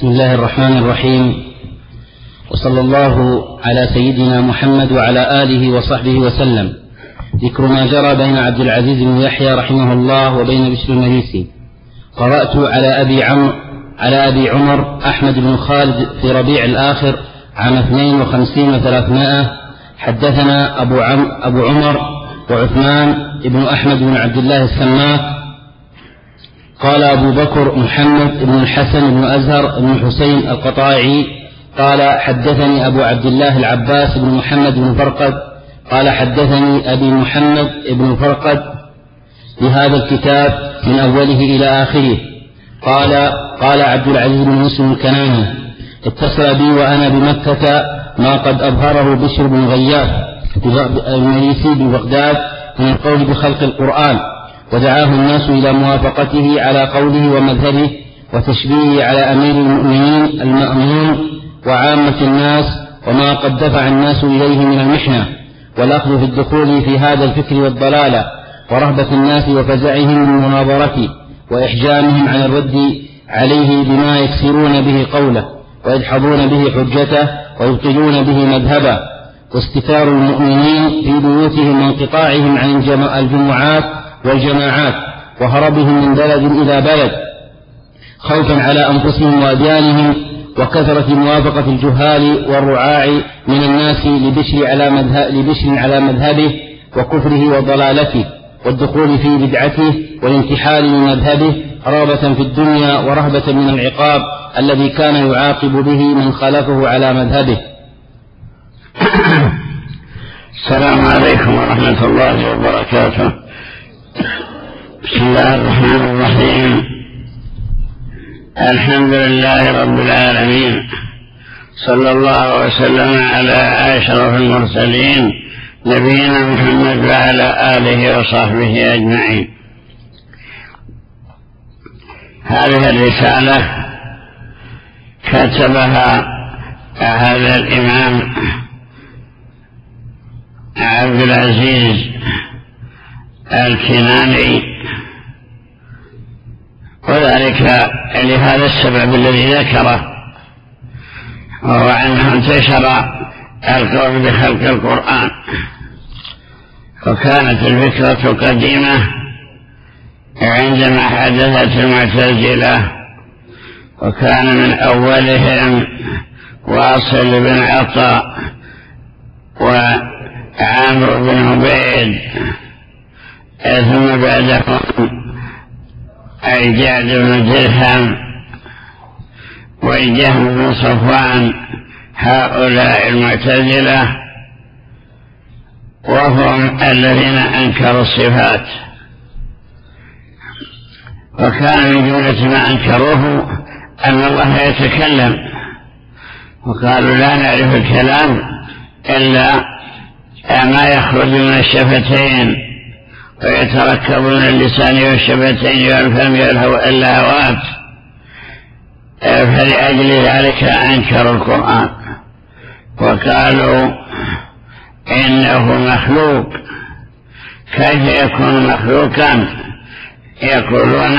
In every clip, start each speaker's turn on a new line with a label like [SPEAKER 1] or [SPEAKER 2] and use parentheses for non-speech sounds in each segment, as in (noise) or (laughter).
[SPEAKER 1] بسم الله الرحمن الرحيم. وصلى الله على سيدنا محمد وعلى آله وصحبه وسلم. ذكر ما جرى بين عبد العزيز بن يحيى رحمه الله وبين بشر المريسي. قرأت على أبي عمرو على أبي عمر أحمد بن خالد في ربيع الآخر عام 52 وثلاثمائة. حدثنا أبو, عم أبو عمر وعثمان بن أحمد بن عبد الله السماك قال أبو بكر محمد بن الحسن بن أزهر بن حسين القطاعي قال حدثني أبو عبد الله العباس بن محمد بن فرقد قال حدثني أبي محمد بن فرقد بهذا الكتاب من أوله إلى آخره. قال قال عبد العزيز بن مسلم الكناني اتصل بي وأنا بمكة ما قد أظهره بشر بن غياث المريسي ببغداد من القول بخلق القرآن. ودعاه الناس إلى موافقته على قوله ومذهبه وتشبيهه على أمير المؤمنين المأمون وعامة الناس وما قد دفع الناس إليه من المحنة والأخذ في الدخول في هذا الفكر والضلالة ورهبة الناس وفزعهم من مناظرته وإحجامهم عن الرد عليه بما يكسرون به قوله ويدحضون به حجته ويبطلون به مذهبه واستثار المؤمنين في بيوتهم وانقطاعهم عن الجمعات والجماعات وهربهم من بلد إلى بلد خوفا على أنفسهم وأديانهم وكثرة موافقة الجهال والرعاع من الناس لبشر على, مذهب لبشر على مذهبه وكفره وضلالته والدخول في بدعته والانتحال من مذهبه رغبة في الدنيا ورهبة من العقاب الذي كان يعاقب به من خالفه على مذهبه. (coughs)
[SPEAKER 2] السلام عليكم ورحمة الله وبركاته. بسم الله الرحمن الرحيم. الحمد لله رب العالمين. صلى الله وسلم على أشرف المرسلين نبينا محمد وعلى آله وصحبه أجمعين. هذه الرسالة كتبها هذا الإمام عبد العزيز الكناني. وذلك لهذا السبب الذي ذكره وهو أنه انتشر القول بخلق القرآن. وكانت الفكرة قديمة عندما حدثت المعتزلة وكان من أولهم واصل بن عطاء وعامر بن عبيد. ثم بعدهم الجعد بن درهم والجهم بن صفوان هؤلاء المعتزلة وهم الذين أنكروا الصفات. وكان من جملة ما أنكروه أن الله يتكلم. وقالوا لا نعرف الكلام إلا ما يخرج من الشفتين. ويتركبون اللسان والشفتين والفم والهوات فلأجل ذلك أنكروا القرآن. وقالوا إنه مخلوق. كيف يكون مخلوقا؟ يقولون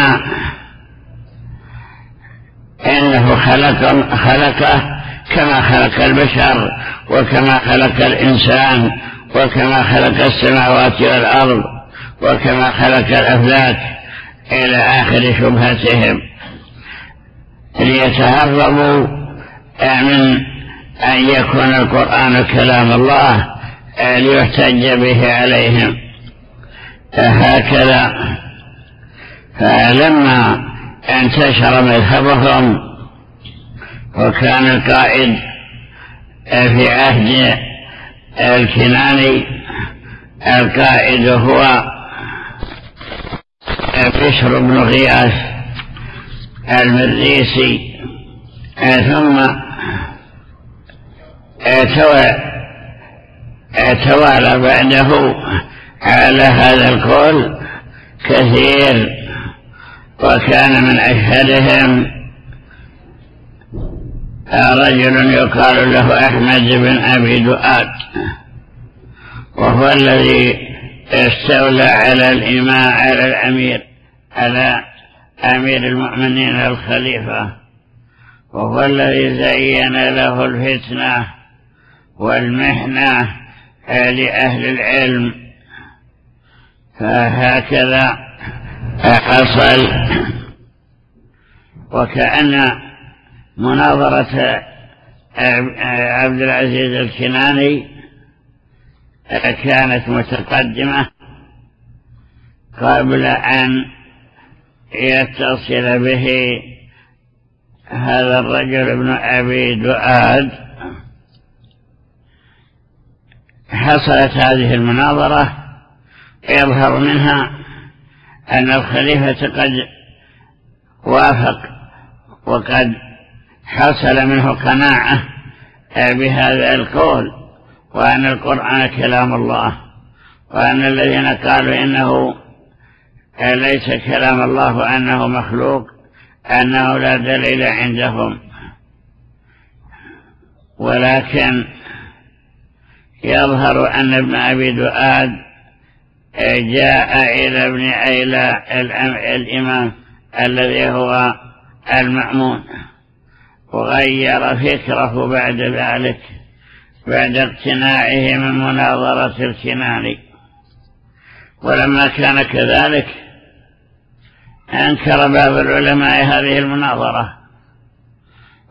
[SPEAKER 2] إنه خلق خلقه كما خلق البشر وكما خلق الإنسان وكما خلق السماوات والأرض. وكما خلق الأفلاك إلى آخر شبهتهم ليتهربوا من أن يكون القرآن كلام الله ليحتج به عليهم. هكذا فلما انتشر مذهبهم وكان القائد في عهد الكناني القائد هو بشر بن غياث المريسي ثم توالى بعده على هذا القول كثير وكان من أشهرهم رجل يقال له أحمد بن أبي دؤاد وهو الذي استولى على الإماء على الأمير على أمير المؤمنين الخليفة. وهو الذي زين له الفتنة والمحنة لأهل العلم. فهكذا حصل. وكأن مناظرة عبد العزيز الكناني كانت متقدمة قبل أن يتصل به هذا الرجل ابن أبي دؤاد. حصلت هذه المناظرة يظهر منها أن الخليفة قد وافق وقد حصل منه قناعة بهذا القول. وأن القرآن كلام الله وأن الذين قالوا إنه ليس كلام الله وأنه مخلوق أنه لا دليل عندهم. ولكن يظهر أن ابن أبي دؤاد جاء إلى ابن إلى الإمام الذي هو المأمون وغير فكره بعد ذلك. بعد اقتناعه من مناظرة الكناني ولما كان كذلك أنكر بعض العلماء هذه المناظرة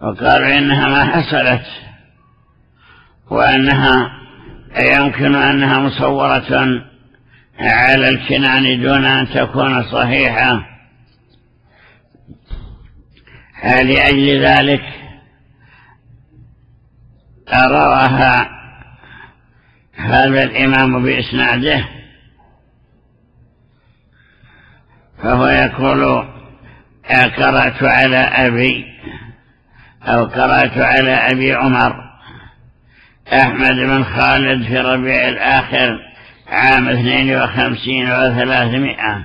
[SPEAKER 2] وقالوا إنها ما حصلت وأنها يمكن أنها مصورة على الكنان دون أن تكون صحيحة. لأجل ذلك أراها هذا الإمام بإسناده. فهو يقول قرأت على أبي أو قرأت على أبي عمر. أحمد بن خالد في ربيع الآخر عام اثنين وخمسين وثلاثمائة.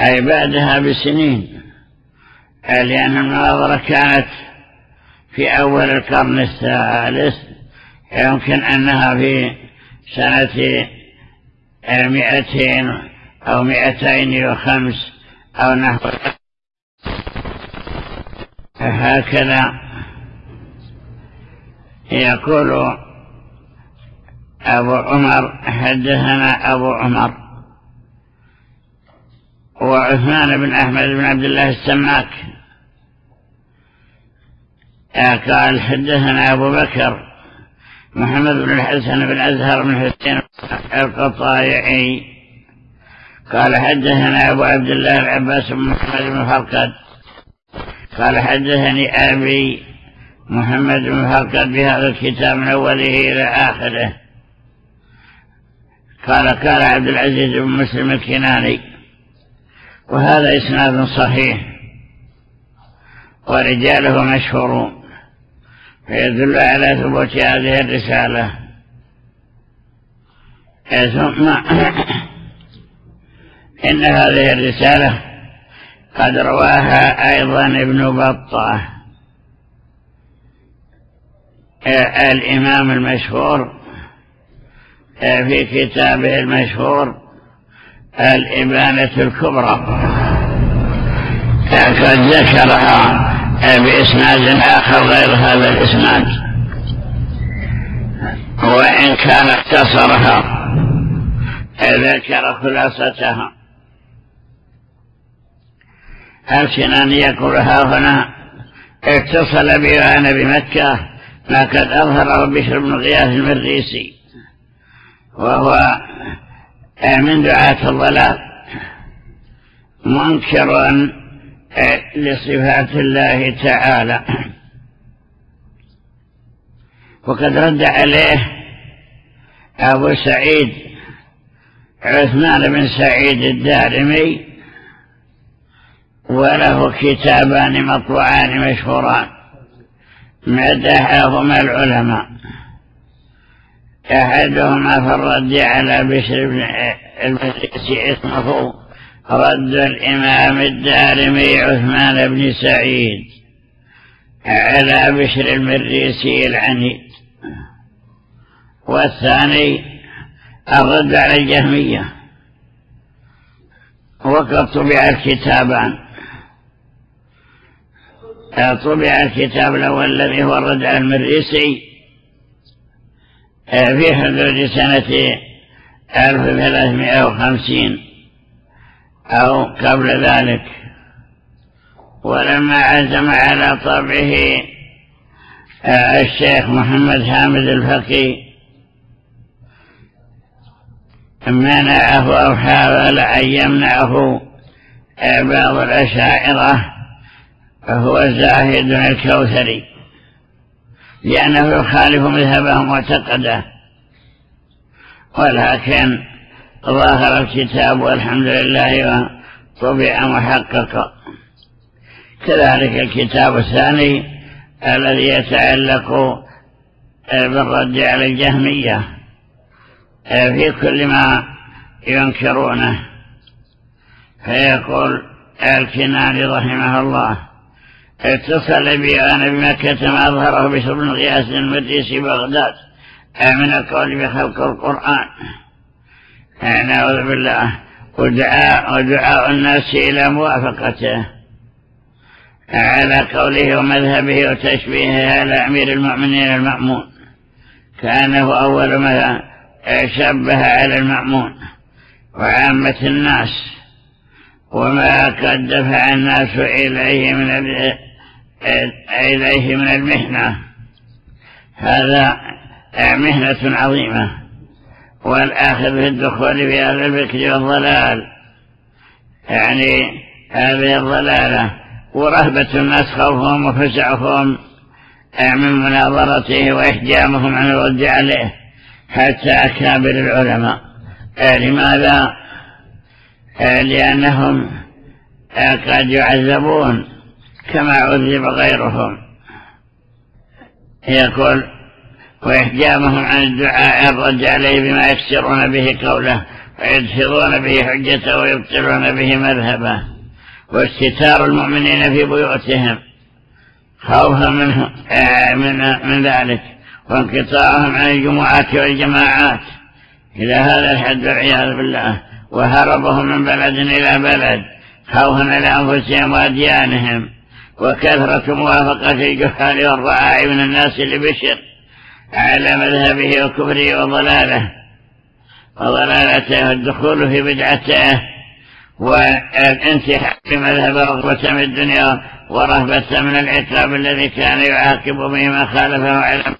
[SPEAKER 2] أي بعدها بسنين. لأن المناظرة كانت في أول القرن الثالث يمكن أنها في سنة مئتين أو مئتين وخمس أو نحو. هكذا يقول أبو عمر حدثنا أبو عمر. وعثمان بن أحمد بن عبد الله السماك. قال حدثنا أبو بكر محمد بن الحسن بن أزهر بن حسين القطايعي قال حدثنا أبو عبد الله العباس بن محمد بن فرقد قال حدثني أبي محمد بن فرقد بهذا الكتاب من أوله إلى آخره. قال قال عبد العزيز بن مسلم الكناني وهذا إسناد صحيح ورجاله مشهورون. فيدل على ثبوت هذه الرسالة. ثم (coughs) إن هذه الرسالة قد رواها أيضا ابن بطة. الإمام المشهور في كتابه المشهور الإبانة الكبرى. قد ذكرها؟ بإسناد آخر غير هذا الإسناد. وإن كان اختصرها ذكر خلاصتها. الكناني يقول ها هنا اتصل بي وأنا بمكة ما قد أظهره بشر بن غياث المريسي وهو من دعاة الضلال. منكر لصفات الله تعالى. وقد رد عليه أبو سعيد عثمان بن سعيد الدارمي وله كتابان مطبوعان مشهوران. مدحهما العلماء. أحدهما في الرد على بشر بن المسيسي اسمه رد الإمام الدارمي عثمان بن سعيد على بشر المريسي العنيد. والثاني الرد على الجهمية. وقد طبع الكتابان. طبع الكتاب الأول الذي هو الردع المريسي في حدود سنة 1350 أو قبل ذلك. ولما عزم على طبعه الشيخ محمد حامد الفقي منعه أو حاول أن يمنعه بعض الأشاعرة فهو زاهد الكوثري لأنه يخالف مذهبهم معتقده ولكن ظاهر الكتاب والحمد لله وطبع محققا كذلك الكتاب الثاني الذي يتعلق بالرد على الجهمية في كل ما ينكرونه. فيقول الكناني رحمه الله اتصل بي أنا بمكة ما أظهره بشر بن غياث المدرسي بغداد من القول بخلق القرآن. نعوذ بالله. ودعاء, ودعاء الناس إلى موافقته. على قوله ومذهبه وتشبيهه على أمير المؤمنين المأمون. كان هو أول ما شبه على المأمون. وعامة الناس. وما قد دفع الناس إليه من إليه من المحنة هذا مهنة عظيمة. والآخر في الدخول في هذا الفكر والضلال. يعني هذه الضلالة ورهبة الناس خوفهم وفزعهم من مناظرته وإحجامهم عن الرد عليه حتى أكابر العلماء. لماذا؟ لأنهم قد يعذبون كما عذب غيرهم. يقول وإحجامهم عن الدعاء الرد عليه بما يكسرون به قوله ويدحضون به حجته ويبطلون به مذهبه. واستتار المؤمنين في بيوتهم. خوفا منه من, من ذلك. وانقطاعهم عن الجمعات والجماعات. إلى هذا الحد والعياذ بالله. وهربهم من بلد إلى بلد. خوفا على أنفسهم وأديانهم. وكثرة موافقة الجهال والرعاع من الناس لبشر. على مذهبه وكفره وضلاله. وضلالته والدخول في بدعته والانتحاء بمذهب رغبة من الدنيا ورهبة من العقاب الذي كان يعاقب به خالفه علم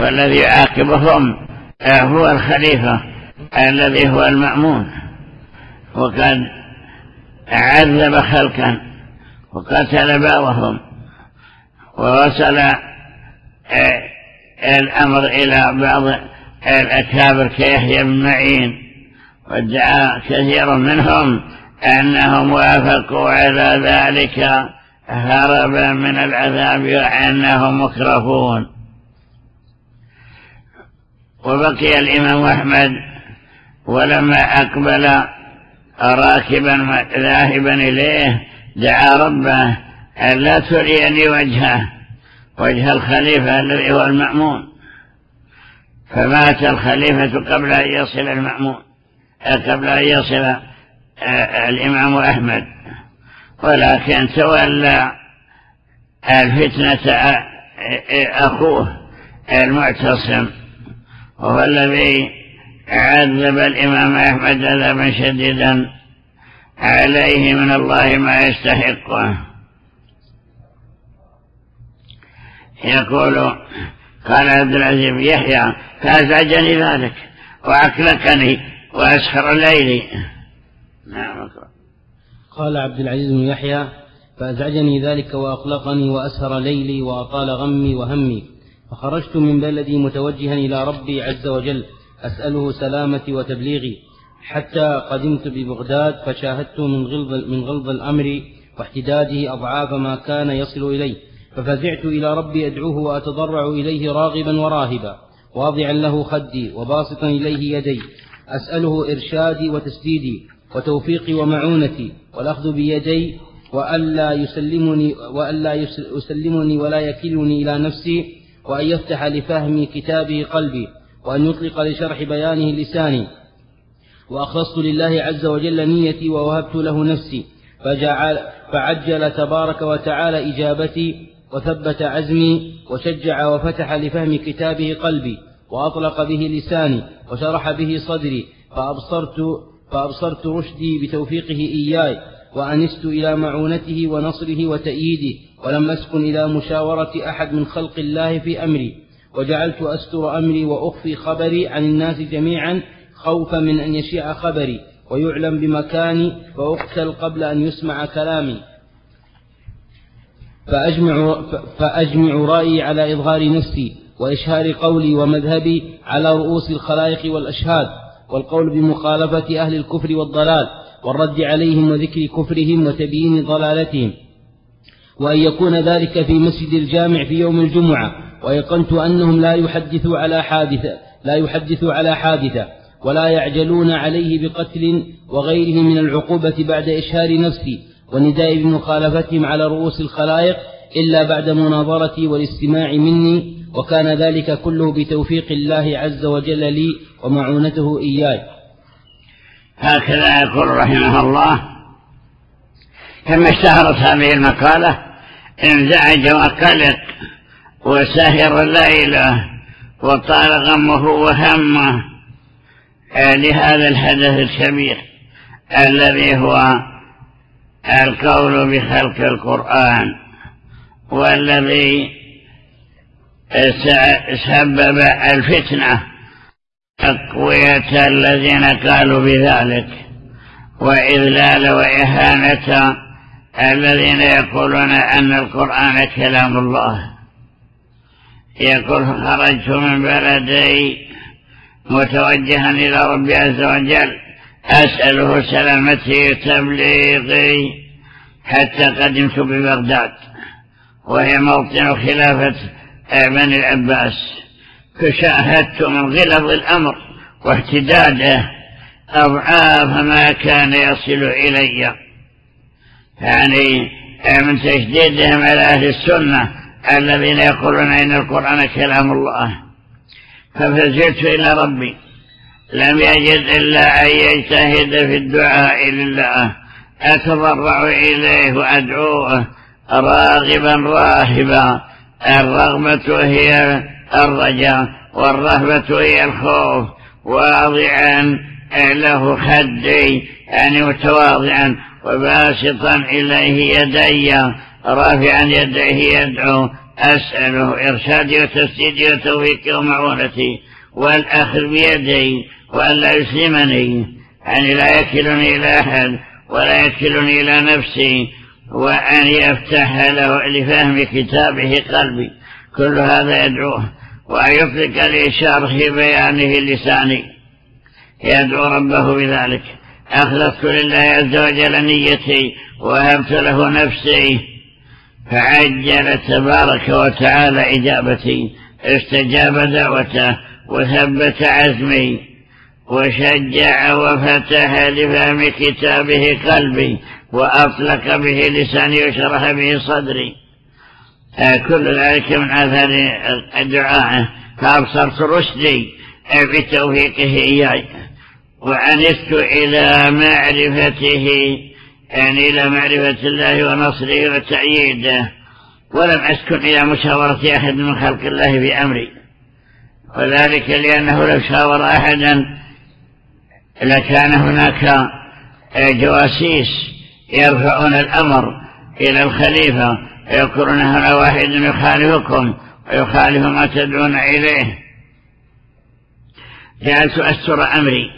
[SPEAKER 2] والذي يعاقبهم هو الخليفة الذي هو المأمون. وقد عذب خلقا وقتل بعضهم. ووصل الأمر إلى بعض الأكابر كيحيى بن معين وادعى كثير منهم أنهم وافقوا على ذلك هربا من العذاب وأنهم مكرفون وبقي الإمام أحمد ولما أقبل راكبا ذاهبا إليه دعا ربه ألا تريني وجهه. وجه الخليفة الذي هو المأمون. فمات الخليفة قبل أن يصل المأمون قبل أن يصل الإمام أحمد. ولكن تولى الفتنة أخوه المعتصم وهو الذي عذب الإمام أحمد عذابا شديدا عليه من الله ما يستحقه. يقول قال عبد العزيز يحيى فأزعجني ذلك وأكلكني وأسخر ليلي. نعم.
[SPEAKER 1] قال عبد العزيز بن يحيى فأزعجني ذلك وأقلقني وأسهر ليلي وأطال غمي وهمي. فخرجت من بلدي متوجها إلى ربي عز وجل أسأله سلامتي وتبليغي. حتى قدمت ببغداد فشاهدت من غلظ, من غلظ الأمر واحتداده أضعاف ما كان يصل إليه. ففزعت إلى ربي أدعوه وأتضرع إليه راغبا وراهبا واضعا له خدي وباسطا إليه يدي أسأله إرشادي وتسديدي وتوفيقي ومعونتي والأخذ بيدي وألا يسلمني, وألا يسلمني ولا يكلني إلى نفسي وأن يفتح لفهم كتابه قلبي وأن يطلق لشرح بيانه لساني. وأخلصت لله عز وجل نيتي ووهبت له نفسي فجعل فعجل تبارك وتعالى إجابتي وثبت عزمي وشجع وفتح لفهم كتابه قلبي وأطلق به لساني وشرح به صدري فأبصرت, فأبصرت رشدي بتوفيقه إياي وأنست إلى معونته ونصره وتأييده ولم أسكن إلى مشاورة أحد من خلق الله في أمري وجعلت أستر أمري وأخفي خبري عن الناس جميعا خوفا من أن يشيع خبري ويعلم بمكاني فأقتل قبل أن يسمع كلامي. فأجمع, فأجمع رأيي على إظهار نفسي وإشهار قولي ومذهبي على رؤوس الخلائق والأشهاد والقول بمخالفة أهل الكفر والضلال والرد عليهم وذكر كفرهم وتبيين ضلالتهم. وأن يكون ذلك في مسجد الجامع في يوم الجمعة ويقنت أنهم لا يحدثوا على حادثة لا يحدثوا على حادثة ولا يعجلون عليه بقتل وغيره من العقوبة بعد إشهار نفسي والنداء بمخالفتهم على رؤوس الخلائق إلا بعد مناظرتي والاستماع مني وكان ذلك كله بتوفيق الله عز وجل لي ومعونته إياي.
[SPEAKER 2] هكذا يقول رحمه الله كما اشتهرت هذه المقالة انزعج وقلق وسهر ليلة وطال غمه وهمه لهذا الحدث الكبير الذي هو القول بخلق القرآن والذي سبب الفتنة أقوية الذين قالوا بذلك وإذلال وإهانة الذين يقولون أن القرآن كلام الله. يقول خرجت من بلدي متوجها إلى ربي عز وجل أسأله سلامتي تبليغي حتى قدمت ببغداد وهي موطن خلافة بني العباس. فشاهدت من غلظ الأمر واحتداده أضعاف ما كان يصل إلي. يعني من تشديدهم على أهل السنة الذين يقولون إن القرآن كلام الله. ففزعت إلى ربي. لم يجد إلا أن يجتهد في الدعاء لله. أتضرع إليه وأدعوه راغبا راهبا. الرغبة هي الرجاء والرهبة هي الخوف. واضعا له خدي يعني متواضعا. وباسطا إليه يدي رافعا يديه يدعو. أسأله إرشادي وتسديدي وتوفيقي ومعونتي. والأخذ بيدي. وأن لا يسلمني يعني لا يكلني إلى أحد ولا يكلني إلى نفسي وأن يفتح له لفهم كتابه قلبي. كل هذا يدعوه وأن يطلق في بيانه اللساني يدعو ربه بذلك. أخلصت لله عز وجل نيتي وهبت له نفسي. فعجل تبارك وتعالى إجابتي استجاب دعوته وثبت عزمي. وشجع وفتح لفهم كتابه قلبي وأطلق به لساني وشرح به صدري. كل ذلك من أثر الدعاء. فأبصرت رشدي بتوفيقه إياي. وأنست إلى معرفته يعني إلى معرفة الله ونصره وتأييده. ولم أسكن إلى مشاورة أحد من خلق الله في أمري وذلك لأنه لو شاور أحدا لكان هناك جواسيس يرفعون الأمر إلى الخليفة ويقولون هنا واحد يخالفكم ويخالف ما تدعون إليه. جعلت أستر أمري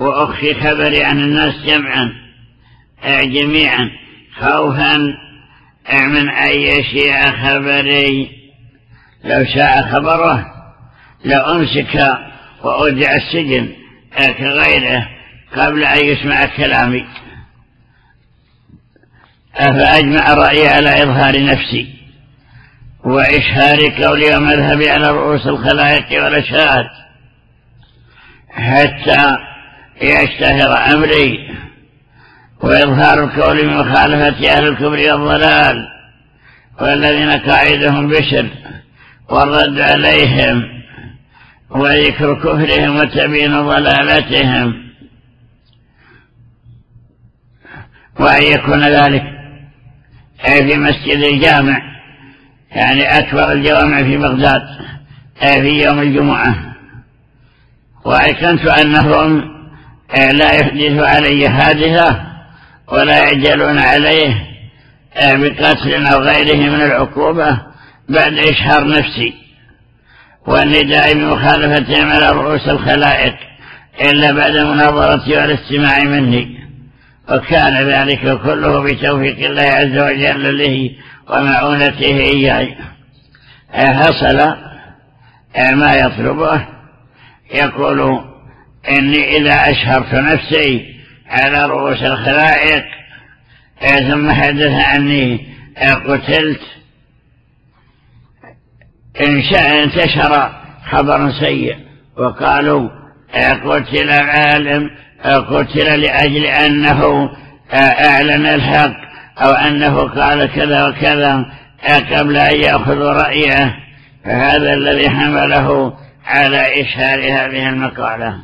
[SPEAKER 2] وأخفي خبري عن الناس جمعا جميعا خوفا من أن يشيع خبري. لو شاء خبره لأمسك وأودع السجن. كغيره قبل أن يسمع كلامي فأجمع رأيي على إظهار نفسي وإشهار قولي ومذهبي على رؤوس الخلائق والأشهاد حتى يشتهر أمري وإظهار القول بمخالفة أهل الكبر والضلال والذين قاعدهم بشر والرد عليهم وذكر كفرهم وتبين ضلالتهم. وأن يكون ذلك في مسجد الجامع يعني أكبر الجوامع في بغداد في يوم الجمعة. وأيقنت أنهم لا يحدث علي حادثة ولا يعجلون عليه بقتل أو غيره من العقوبة بعد إشهار نفسي. والنداء بمخالفتهم على رؤوس الخلائق إلا بعد المناظرة والاستماع مني. وكان ذلك كله بتوفيق الله عز وجل له ومعونته إياه حصل ما يطلبه. يقول إني إذا أشهرت نفسي على رؤوس الخلائق ثم حدث عني قتلت انتشر خبر سيء. وقالوا قتل العالم قتل لأجل أنه أعلن الحق أو أنه قال كذا وكذا قبل أن يأخذ رأيه. فهذا الذي حمله على إشهار هذه المقالة.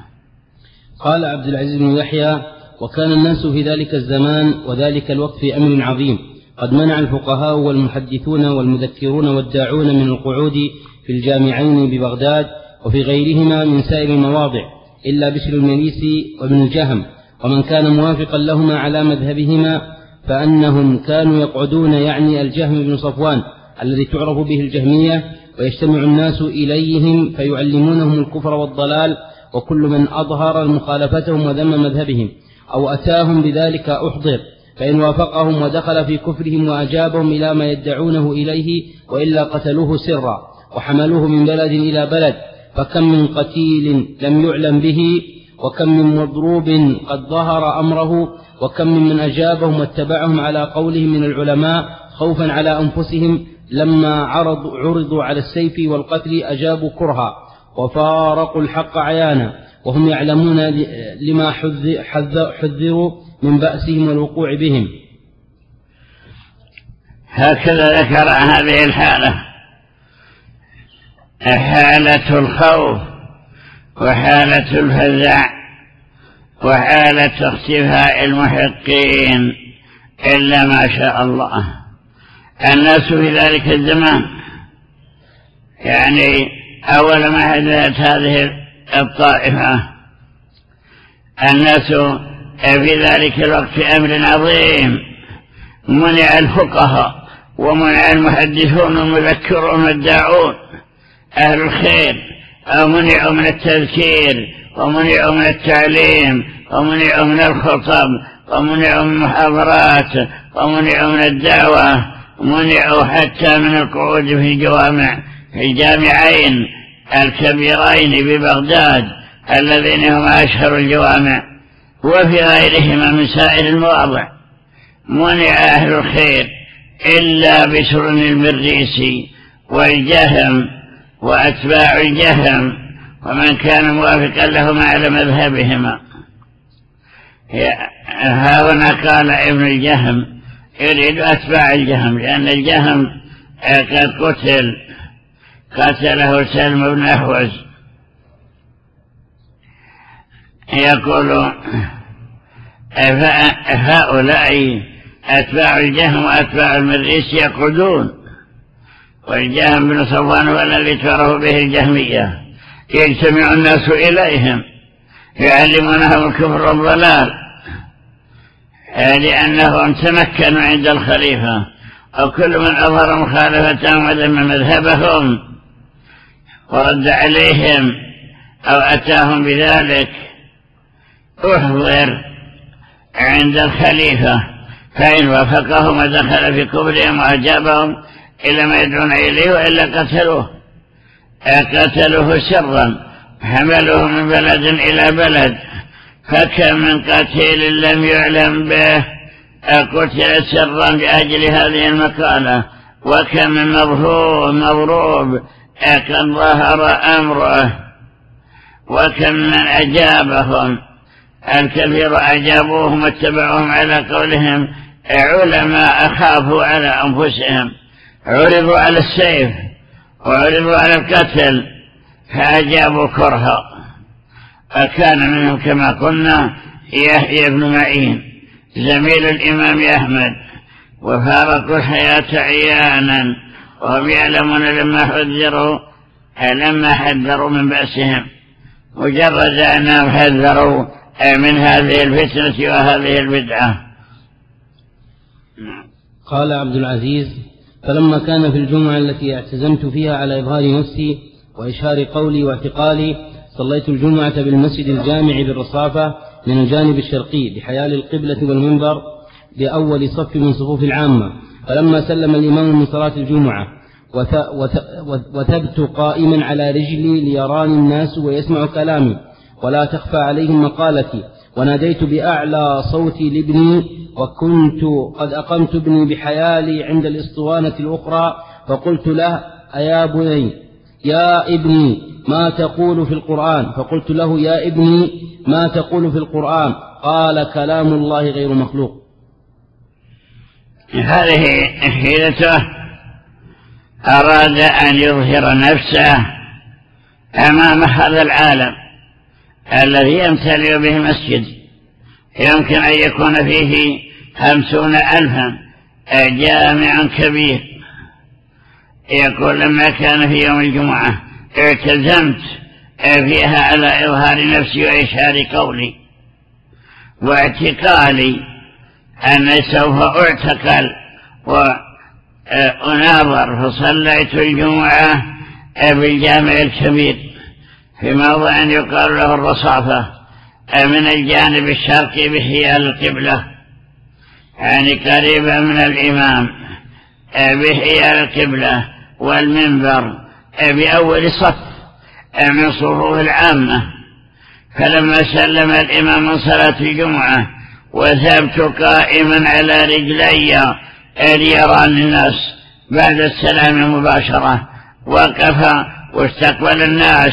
[SPEAKER 1] قال عبد العزيز بن يحيى وكان الناس في ذلك الزمان وذلك الوقت في أمر عظيم. قد منع الفقهاء والمحدثون والمذكرون والداعون من القعود في الجامعين ببغداد وفي غيرهما من سائر المواضع إلا بشر المريسي وابن الجهم ومن كان موافقا لهما على مذهبهما فأنهم كانوا يقعدون يعني الجهم بن صفوان الذي تعرف به الجهمية ويجتمع الناس إليهم فيعلمونهم الكفر والضلال وكل من أظهر مخالفتهم وذم مذهبهم أو أتاهم بذلك أحضر. فإن وافقهم ودخل في كفرهم وأجابهم إلى ما يدعونه إليه وإلا قتلوه سرا وحملوه من بلد إلى بلد فكم من قتيل لم يعلم به وكم من مضروب قد ظهر أمره وكم من أجابهم واتبعهم على قولهم من العلماء خوفا على أنفسهم لما عرض عرضوا على السيف والقتل أجابوا كرها وفارقوا الحق عيانا وهم يعلمون لما حذروا من بأسهم والوقوع بهم.
[SPEAKER 2] هكذا ذكر هذه الحالة. حالة الخوف وحالة الفزع وحالة اختفاء المحقين إلا ما شاء الله. الناس في ذلك الزمان. يعني أول ما حدثت هذه الطائفة. الناس في ذلك الوقت أمر عظيم. منع الفقهاء ومنع المحدثون والمذكرون والداعون. أهل الخير أو منعوا من التذكير ومنعوا من التعليم ومنعوا من الخطب ومنعوا من المحاضرات ومنعوا من الدعوة ومنعوا حتى من القعود في الجوامع في الجامعين الكبيرين ببغداد الذين هم أشهر الجوامع. وفي غيرهما من سائر المواضع. منع أهل الخير إلا بسرن المريسي والجهم وأتباع الجهم ومن كان موافقا لهما على مذهبهما. هنا قال ابن الجهم يريد أتباع الجهم لأن الجهم قد قتل قتله سلم بن أحوز. يقول هؤلاء أتباع الجهم وأتباع المريس يقعدون والجهم بن صفوان هو الذي تعرف به الجهمية يجتمع الناس إليهم يعلمونهم الكفر والضلال لأنهم تمكنوا عند الخليفة أو كل من أظهر مخالفتهم وذم مذهبهم ورد عليهم أو أتاهم بذلك. احضر عند الخليفة فإن وافقهم ودخل في كفرهم وأجابهم إلى ما يدعون إليه وإلا قتلوه. قتلوه سرا حملوه من بلد إلى بلد فكم من قتيل لم يعلم به. قتل سرا لأجل هذه المقالة وكم من مظهور مضروب قد ظهر أمره وكم من أجابهم. الكثير أجابوهم واتبعوهم على قولهم علماء خافوا على أنفسهم عرضوا على السيف وعرضوا على القتل فأجابوا كرها. فكان منهم كما قلنا يحيى بن معين زميل الإمام أحمد وفارقوا الحياة عيانا وهم يعلمون لما حذروا لما حذروا من بأسهم مجرد أنهم حذروا من هذه الفتنة وهذه البدعة.
[SPEAKER 1] قال عبد العزيز فلما كان في الجمعة التي اعتزمت فيها على إظهار نفسي وإشهار قولي واعتقالي صليت الجمعة بالمسجد الجامع بالرصافة من الجانب الشرقي بحيال القبلة والمنبر بأول صف من صفوف العامة. فلما سلم الإمام من صلاة الجمعة وثبت قائما على رجلي ليراني الناس ويسمع كلامي. ولا تخفى عليهم مقالتي. وناديت بأعلى صوتي لابني وكنت قد أقمت ابني بحيالي عند الإسطوانة الأخرى فقلت له أيا بني يا ابني ما تقول في القرآن؟ فقلت له يا ابني ما تقول في القرآن؟ قال كلام الله غير مخلوق.
[SPEAKER 2] هذه حيلته أراد أن يظهر نفسه أمام هذا العالم. الذي يمتلئ به المسجد يمكن أن يكون فيه خمسون ألفا جامع كبير. يقول لما كان في يوم الجمعة اعتزمت فيها على إظهار نفسي وإشهار قولي. واعتقالي أن سوف أعتقل وأناظر فصليت الجمعة بالجامع الكبير. في موضع يقال له الرصافة من الجانب الشرقي بحيال القبلة يعني قريبا من الإمام بحيال القبلة والمنبر بأول صف من صفوف العامة. فلما سلم الإمام من صلاة الجمعة وثبت قائما على رجلي ليراني الناس بعد السلام مباشرة وقف واستقبل الناس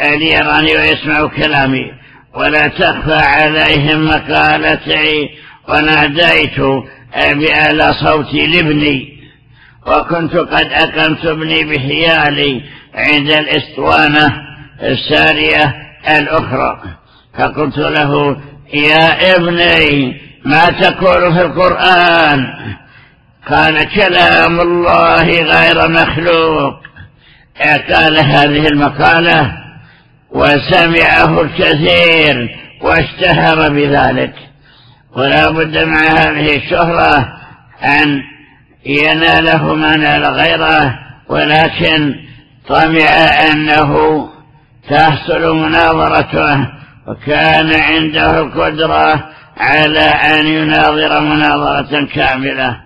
[SPEAKER 2] ليراني ويسمع كلامي ولا تخفى عليهم مقالتي وناديت بأعلى صوتي لابني وكنت قد أقمت ابني بحيالي عند الإسطوانة السارية الأخرى. فقلت له يا ابني ما تقول في القرآن؟ قال كلام الله غير مخلوق. قال هذه المقالة وسمعه الكثير واشتهر بذلك. ولا بد مع هذه الشهرة أن يناله ما نال غيره ولكن طمع أنه تحصل مناظرته وكان عنده القدرة على أن يناظر مناظرة كاملة.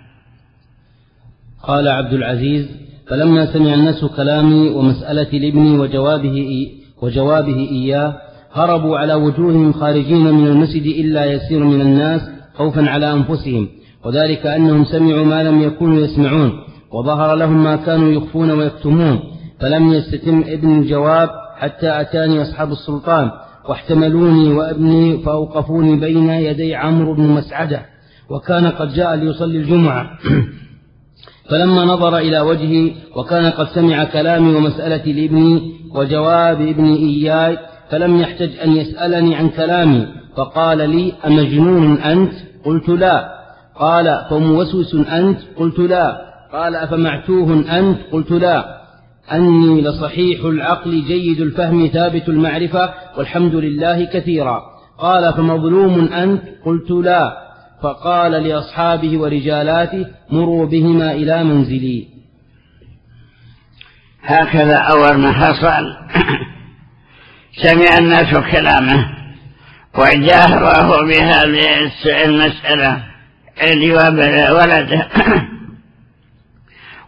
[SPEAKER 1] قال عبد العزيز فلما سمع الناس كلامي ومسألة لابني وجوابه, وجوابه إياه هربوا على وجوههم خارجين من المسجد إلا يسير من الناس خوفا على أنفسهم وذلك أنهم سمعوا ما لم يكونوا يسمعون وظهر لهم ما كانوا يخفون ويكتمون فلم يستتم ابن الجواب حتى أتاني أصحاب السلطان واحتملوني وابني فأوقفوني بين يدي عمرو بن مسعدة وكان قد جاء ليصلي الجمعة. (clears throat) فلما نظر إلى وجهي وكان قد سمع كلامي ومسألتي لابني وجواب ابني إياي فلم يحتج أن يسألني عن كلامي. فقال لي أمجنون أنت؟ قلت لا. قال فموسوس أنت؟ قلت لا. قال أفمعتوه أنت؟ قلت لا. أني لصحيح العقل جيد الفهم ثابت المعرفة والحمد لله كثيرا. قال فمظلوم أنت؟ قلت لا. فقال لأصحابه ورجالاته مروا بهما إلى منزلي.
[SPEAKER 2] هكذا أول ما حصل (clears throat) سمع الناس كلامه وجاهره بهذه المسألة ليواب ولده (clears throat)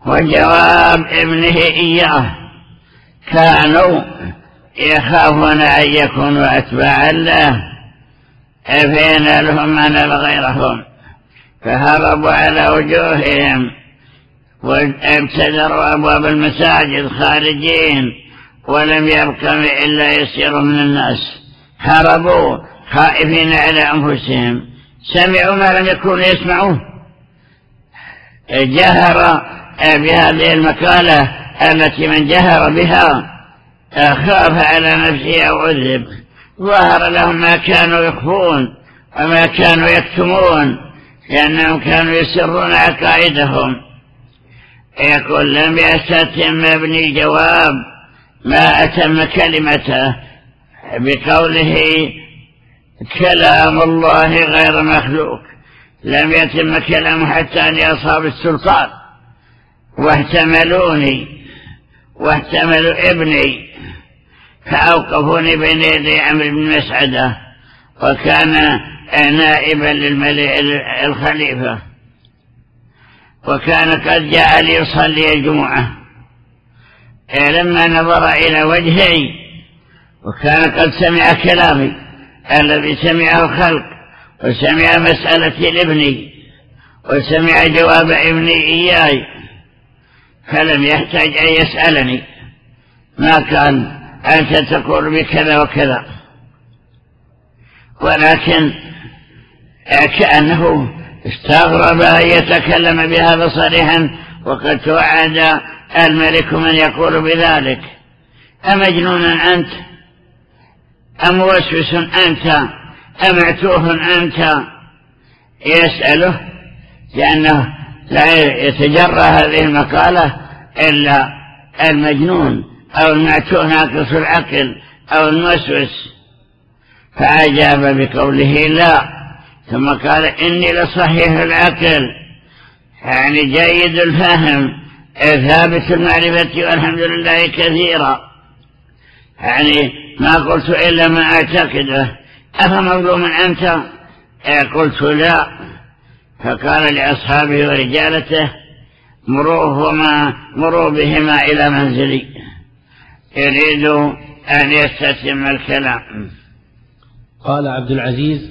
[SPEAKER 2] وجواب ابنه إياه كانوا يخافون أن يكونوا أتباعا له. فين لهم من غيرهم فهربوا على وجوههم وابتدروا أبواب المساجد خارجين ولم يبق إلا يسير من الناس. هربوا خائفين على أنفسهم. سمعوا ما لم يكونوا يسمعوه جهر بهذه المقالة التي من جهر بها خاف على نفسه أو عذب. ظهر لهم ما كانوا يخفون وما كانوا يكتمون لأنهم كانوا يسرون عقائدهم. يقول لم يستتم ابني جواب ما أتم كلمته بقوله كلام الله غير مخلوق. لم يتم كلامه حتى أن أصاب السلطان. واحتملوني واحتملوا ابني فأوقفوني بين يدي عمرو بن مسعدة وكان نائبا للملك الخليفة وكان قد جاء ليصلي الجمعة. لما نظر إلى وجهي وكان قد سمع كلامي الذي سمعه الخلق وسمع مسألة لابني وسمع جواب ابني إياي فلم يحتاج أن يسألني. ما كان أنت تقول بكذا وكذا. ولكن كأنه استغرب أن يتكلم بهذا صريحا وقد توعد الملك من يقول بذلك. أمجنون أنت؟ أم وسوس أنت؟ أمعتوه أنت؟ يسأله لأنه لا يتجرى هذه المقالة إلا المجنون. أو ناقص العقل أو الموسوس فأجاب بقوله لا ثم قال إني لصحيح العقل. يعني جيد الفهم ثابت المعرفة والحمد لله كثيرا. يعني ما قلت إلا ما أعتقده. أفمظلوم أنت؟ قلت لا. فقال لأصحابه ورجالته مروهما مروا بهما إلى منزلي. يريد أن يستتم الكلام.
[SPEAKER 1] قال عبد العزيز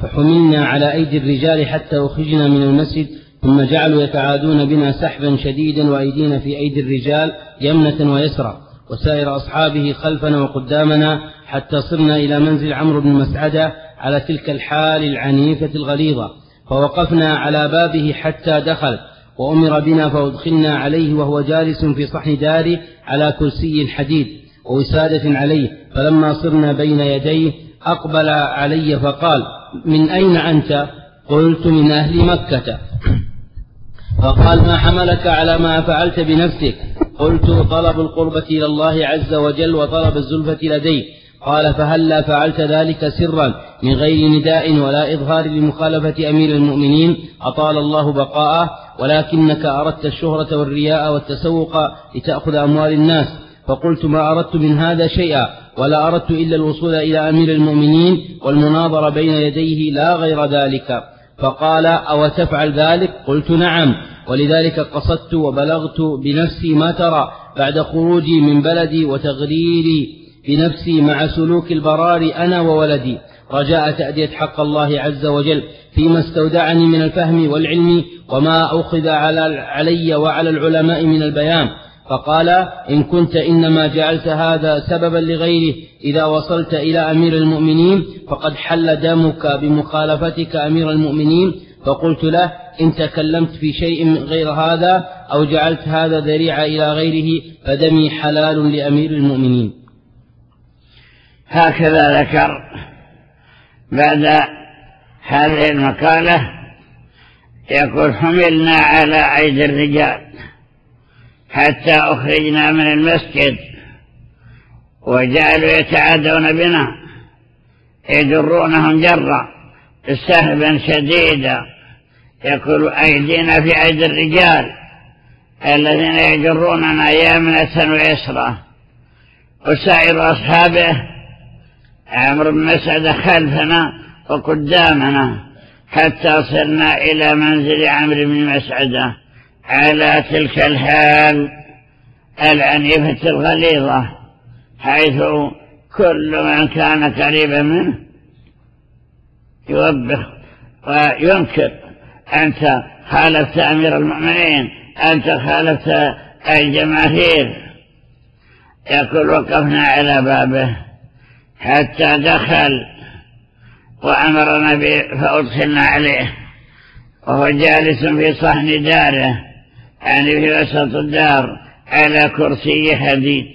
[SPEAKER 1] فحملنا على أيدي الرجال حتى أخرجنا من المسجد ثم جعلوا يتعادون بنا سحبا شديدا وأيدينا في أيدي الرجال يمنة ويسرى وسائر أصحابه خلفنا وقدامنا حتى صرنا إلى منزل عمرو بن مسعدة على تلك الحال العنيفة الغليظة فوقفنا على بابه حتى دخل وأمر بنا فأدخلنا عليه وهو جالس في صحن داره على كرسي حديد ووسادة عليه فلما صرنا بين يديه أقبل علي فقال من أين أنت؟ قلت من أهل مكة. فقال ما حملك على ما فعلت بنفسك؟ قلت طلب القربة إلى الله عز وجل وطلب الزلفة لديه. قال فهلا فعلت ذلك سرا من غير نداء ولا إظهار لمخالفة أمير المؤمنين؟ أطال الله بقاءه ولكنك أردت الشهرة والرياء والتسوق لتأخذ أموال الناس. فقلت ما أردت من هذا شيئا ولا أردت إلا الوصول إلى أمير المؤمنين والمناظرة بين يديه لا غير ذلك. فقال أو تفعل ذلك؟ قلت نعم. ولذلك قصدت وبلغت بنفسي ما ترى بعد خروجي من بلدي وتغريري بنفسي مع سلوك البرار أنا وولدي. رجاء تأدية حق الله عز وجل فيما استودعني من الفهم والعلم وما أخذ على علي وعلى العلماء من البيان. فقال إن كنت إنما جعلت هذا سببا لغيره إذا وصلت إلى أمير المؤمنين فقد حل دمك بمخالفتك أمير المؤمنين. فقلت له إن تكلمت في شيء غير هذا أو جعلت هذا ذريعة إلى غيره فدمي حلال لأمير المؤمنين.
[SPEAKER 2] هكذا ذكر بعد هذه المقالة يقول حملنا على أيدي الرجال حتى أخرجنا من المسجد وجعلوا يتعادون بنا يجرونهم جرا سهبا شديدا. يقول أيدينا في أيدي الرجال الذين يجروننا يمنة ويسرى. وسائر أصحابه عمرو بن مسعد خلفنا وقدامنا حتى صرنا إلى منزل عمرو بن مسعده على تلك الحال العنيفة الغليظة حيث كل من كان قريبا منه يوبخ وينكر أنت خالفت أمير المؤمنين أنت خالفت الجماهير. يقول وقفنا على بابه. حتى دخل وأمرنا فأدخلنا عليه. وهو جالس في صحن داره. يعني في وسط الدار على كرسي حديد.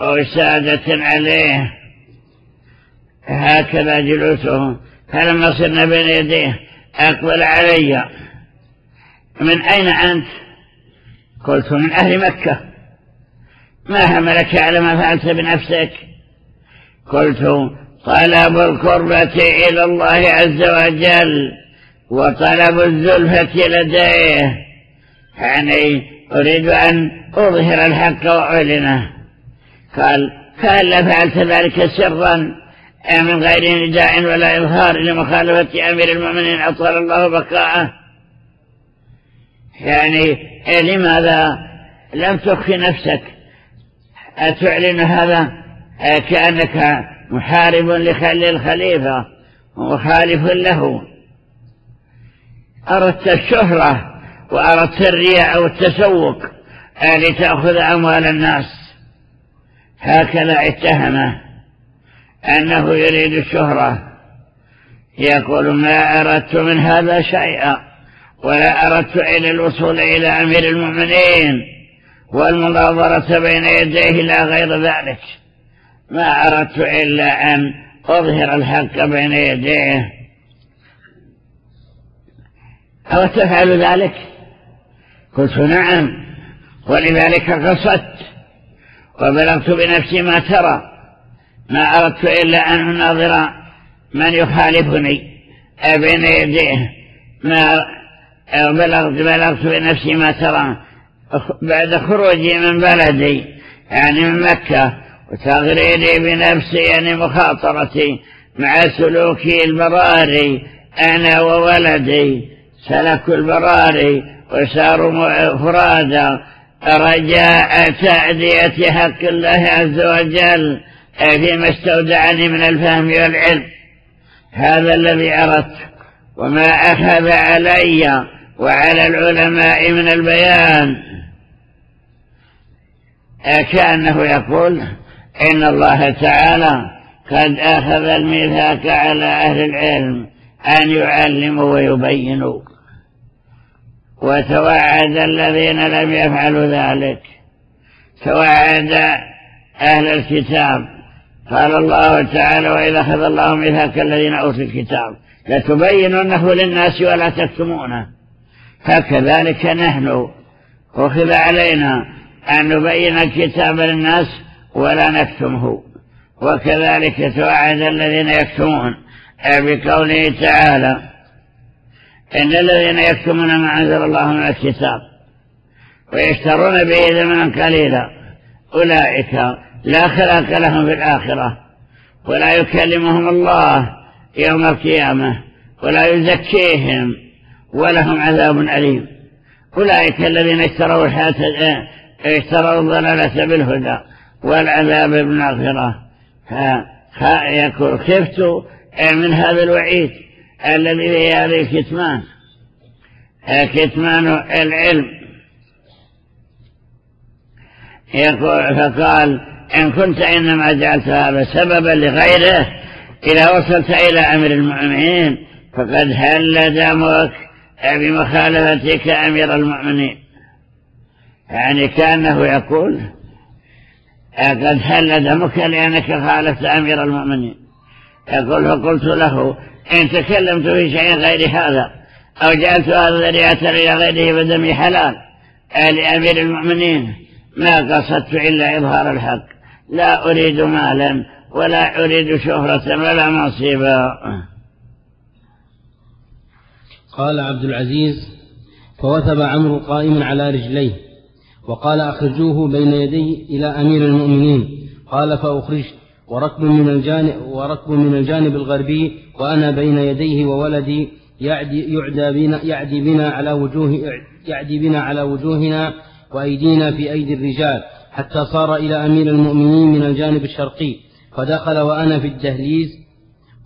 [SPEAKER 2] وسادة عليه. هكذا جلوسه. فلما صرنا بين يديه أقبل علي. من أين أنت؟ قلت من أهل مكة. ما هملك على ما فعلت بنفسك؟ قلت طلب القربة إلى الله عز وجل وطلب الزلفة لديه. يعني أريد أن أظهر الحق وأعلنه. قال فهل فعلت ذلك سرا من غير نداء ولا إظهار لمخالفة أمير المؤمنين أطول الله بقاءه؟ يعني لماذا لم تخفي نفسك؟ أتعلن هذا؟ كأنك محارب لخل الخليفة ومخالف له. أردت الشهرة وأردت الرياء والتسوق لتأخذ أموال الناس. هكذا اتهمه أنه يريد الشهرة. يقول ما أردت من هذا شيئا ولا أردت إلى الوصول إلى أمير المؤمنين والمناظرة بين يديه لا غير ذلك. ما أردت إلا أن أظهر الحق بين يديه. أو تفعل ذلك؟ قلت نعم ولذلك قصدت وبلغت بنفسي ما ترى. ما أردت إلا أن أناظر من يخالفني بين يديه. ما بلغت بلغت بنفسي ما ترى. بعد خروجي من بلدي يعني من مكة وتغريري بنفسي يعني مخاطرتي مع سلوكي البراري أنا وولدي. سلكوا البراري وساروا فرادا رجاء تأدية حق الله عز وجل. فيما استودعني من الفهم والعلم. هذا الذي أردت وما أخذ علي وعلى العلماء من البيان. كأنه يقول إن الله تعالى قد أخذ الميثاق على أهل العلم أن يعلموا ويبينوا. وتوعد الذين لم يفعلوا ذلك. توعد أهل الكتاب. قال الله تعالى وإذا أخذ الله ميثاق الذين أوتوا الكتاب. لتبيننه للناس ولا تكتمونه. فكذلك نحن أخذ علينا أن نبين الكتاب للناس ولا نكتمه. وكذلك توعد الذين يكتمون. بقوله تعالى إن الذين يكتمون ما أنزل الله من الكتاب ويشترون به ثمنا قليلا أولئك لا خلاق لهم في الآخرة ولا يكلمهم الله يوم القيامة ولا يزكيهم ولهم عذاب أليم. أولئك الذين اشتروا اشتروا الضلالة بالهدى والعذاب بالمغفرة خفت من هذا الوعيد الذي في هذه الكتمان كتمان العلم. يقول فقال إن كنت إنما جعلت هذا سببا لغيره إذا وصلت إلى أمر المؤمنين فقد هل دمك بمخالفتك أمير المؤمنين؟ يعني كأنه يقول قد هل دمك لأنك خالفت أمير المؤمنين؟ يقول فقلت له إن تكلمت في شيء غير هذا أو جعلت هذا ذريعة إلى غيره فدمي حلال لأمير المؤمنين ما قصدت إلا إظهار الحق. لا أريد مالا ولا أريد شهرة ولا مصيبة
[SPEAKER 1] قال عبد العزيز فوثب عمرو قائما على رجليه. وقال أخرجوه بين يدي إلى أمير المؤمنين. قال فأخرجت وركب من الجانب, وركب من الجانب الغربي وأنا بين يديه وولدي يعدي, يعدى بنا, يعدي بنا على وجوه يعدي بنا على وجوهنا وأيدينا في أيدي الرجال حتى صار إلى أمير المؤمنين من الجانب الشرقي. فدخل وأنا في الدهليز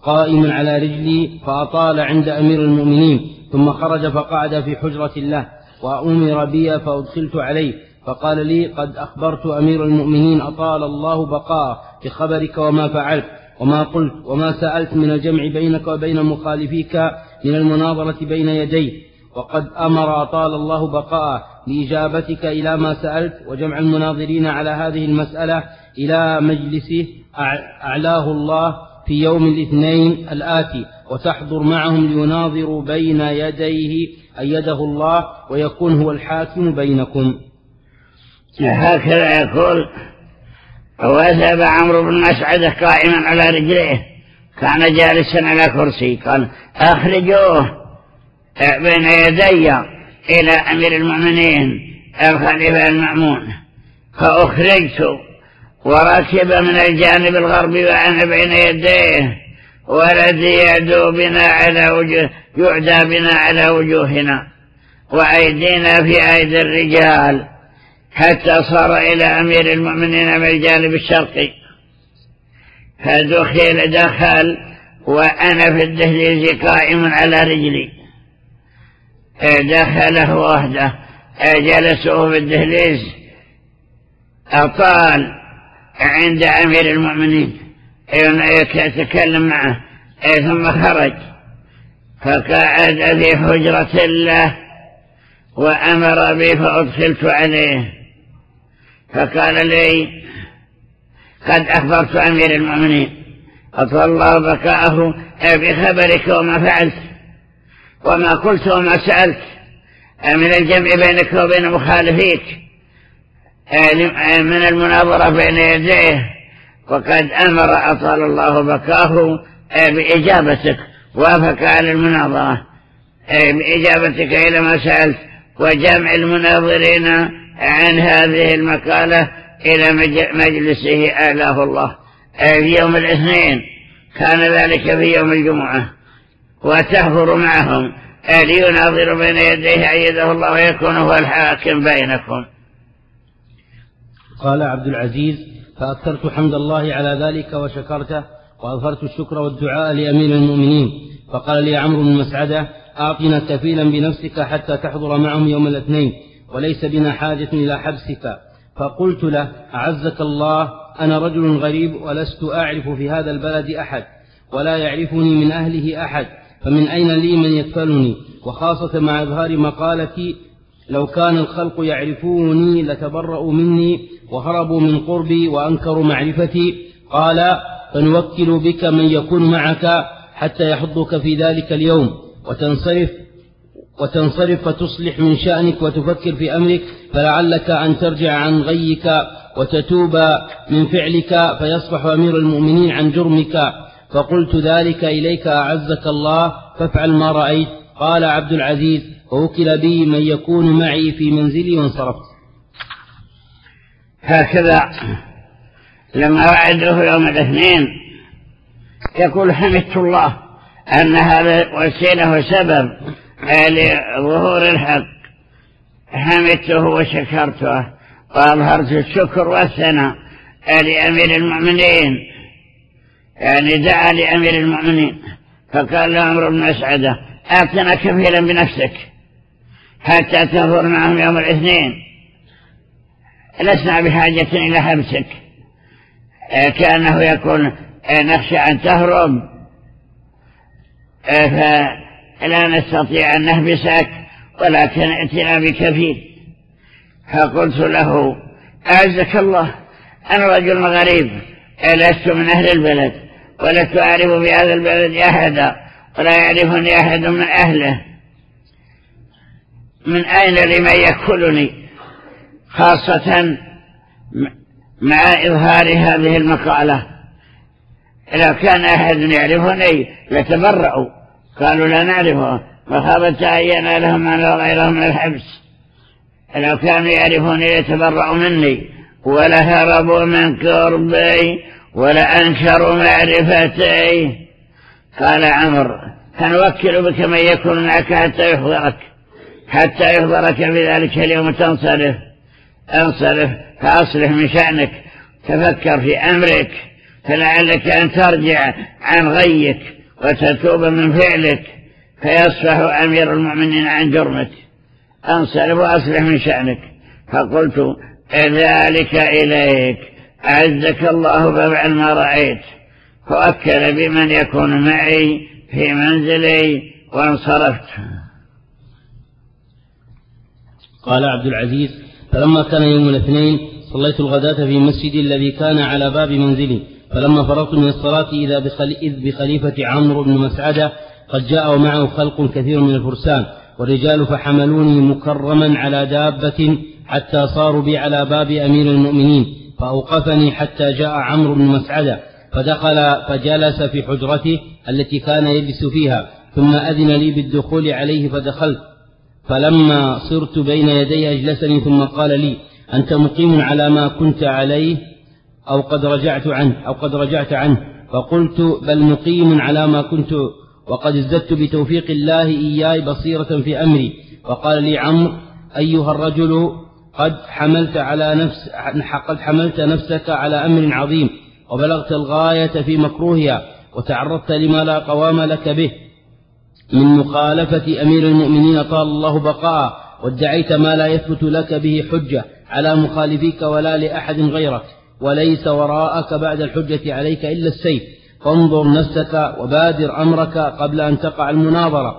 [SPEAKER 1] قائم على رجلي فأطال عند أمير المؤمنين ثم خرج فقعد في حجرة الله وأمر بي فأدخلت عليه. فقال لي قد أخبرت أمير المؤمنين أطال الله بقاء بخبرك وما فعلت وما قلت وما سألت من الجمع بينك وبين مخالفيك من المناظرة بين يدي وقد أمر أطال الله بقاء لإجابتك إلى ما سألت وجمع المناظرين على هذه المسألة إلى مجلسه أعلاه الله في يوم الاثنين الآتي وتحضر معهم ليناظروا بين يديه أيده الله ويكون هو الحاكم بينكم.
[SPEAKER 2] هكذا يقول وذهب عمرو بن مسعد قائما على رجليه. كان جالسا على كرسي قال أخرجوه بين يدي إلى أمير المؤمنين الخليفة المأمون. فأخرجت وركب من الجانب الغربي وأنا بين يديه. والذي يدعو بنا على وجوه يعدى بنا على وجوهنا وأيدينا في أيدي الرجال. حتى صار إلى أمير المؤمنين من الجانب الشرقي. فدخل دخل وأنا في الدهليز قائم على رجلي. دخله وحده. جلسه في الدهليز. أطال عند أمير المؤمنين. يتكلم معه. ثم خرج. فقعد في حجرة الله. وأمر بي فأدخلت عليه. فقال لي قد أخبرت أمير المؤمنين أطول الله بكاءه بخبرك وما فعلت وما قلت وما سألت من الجمع بينك وبين مخالفيك من المناظرة بين يديه وقد أمر أطال الله بكاه بإجابتك وافق على المناظرة بإجابتك إلى ما سألت وجمع المناظرين عن هذه المقالة إلى مجلسه آلاه الله. في يوم الاثنين كان ذلك في يوم الجمعة. وتهفر معهم. ليناظر بين يديه أيده الله ويكون هو الحاكم بينكم.
[SPEAKER 1] قال عبد العزيز فأكثرت حمد الله على ذلك وشكرته وأظهرت الشكر والدعاء لأمير المؤمنين. فقال لي عمرو بن مسعدة أعطنا كفيلا بنفسك حتى تحضر معهم يوم الاثنين. وليس بنا حاجة إلى حبسك. فقلت له أعزك الله أنا رجل غريب ولست أعرف في هذا البلد أحد ولا يعرفني من أهله أحد فمن أين لي من يكفلني وخاصة مع إظهار مقالتي لو كان الخلق يعرفوني لتبرأوا مني وهربوا من قربي وأنكروا معرفتي. قال فنوكل بك من يكون معك حتى يحضك في ذلك اليوم وتنصرف وتنصرف فتصلح من شأنك وتفكر في أمرك فلعلك أن ترجع عن غيك وتتوب من فعلك فيصبح أمير المؤمنين عن جرمك. فقلت ذلك إليك أعزك الله فافعل ما رأيت. قال عبد العزيز ووكل بي من يكون معي في منزلي وانصرفت.
[SPEAKER 2] هكذا لما وعده يوم الاثنين. يقول حمدت الله أن هذا وسيلة وسبب لظهور الحق. حمدته وشكرته. وأظهرت الشكر والثناء لأمير المؤمنين. يعني دعا لأمير المؤمنين. فقال له عمرو بن مسعدة أعطنا كفيلا بنفسك حتى تظهر معهم يوم الاثنين. لسنا بحاجة إلى حبسك. كأنه يقول نخشى أن تهرب. فلا نستطيع أن نحبسك ولكن ائتنا بكفيل فقلت له أعزك الله أنا رجل غريب لست من أهل البلد ولست أعرف في هذا البلد أحدا ولا يعرفني أحد من أهله. من أين لمن يكلني خاصة مع إظهار هذه المقالة. لو كان أحد يعرفني لتبرأوا. قالوا لا نعرفه فخابت تعين لهم أن غيرهم الحبس. لو كانوا يعرفوني لتبرأوا مني. ولهربوا من قربي. ولأنكروا معرفتي. قال عمر سنوكل بك من يكون معك حتى يحضرك. حتى يحضرك في ذلك اليوم. تنصرف. انصرف فأصلح من شأنك. تفكر في أمرك. فلعلك أن ترجع عن غيك. وتتوب من فعلك فيصفح أمير المؤمنين عن جرمك. أنصرف وأصلح من شأنك. فقلت ذلك إليك. أعزك الله بفعل ما رأيت. فأكل بمن يكون معي في منزلي وانصرفت.
[SPEAKER 1] قال عبد العزيز فلما كان يوم الاثنين صليت الغداة في مسجدي الذي كان على باب منزلي. فلما فرغت من الصلاة إذا إذ بخليفة عمرو بن مسعدة قد جاء ومعه خلق كثير من الفرسان والرجال فحملوني مكرما على دابة حتى صاروا بي على باب أمير المؤمنين فأوقفني حتى جاء عمرو بن مسعدة فدخل فجلس في حجرته التي كان يجلس فيها ثم أذن لي بالدخول عليه فدخلت. فلما صرت بين يدي أجلسني ثم قال لي أنت مقيم على ما كنت عليه؟ أو قد رجعت عنه أو قد رجعت عنه. فقلت بل مقيم على ما كنت وقد ازددت بتوفيق الله إياي بصيرة في أمري. فقال لي عمرو أيها الرجل قد حملت على نفس قد حملت نفسك على أمر عظيم وبلغت الغاية في مكروهها وتعرضت لما لا قوام لك به. من مخالفة أمير المؤمنين طال الله بقاء وادعيت ما لا يثبت لك به حجة على مخالفيك ولا لأحد غيرك. وليس وراءك بعد الحجة عليك إلا السيف. فانظر نفسك وبادر أمرك قبل أن تقع المناظرة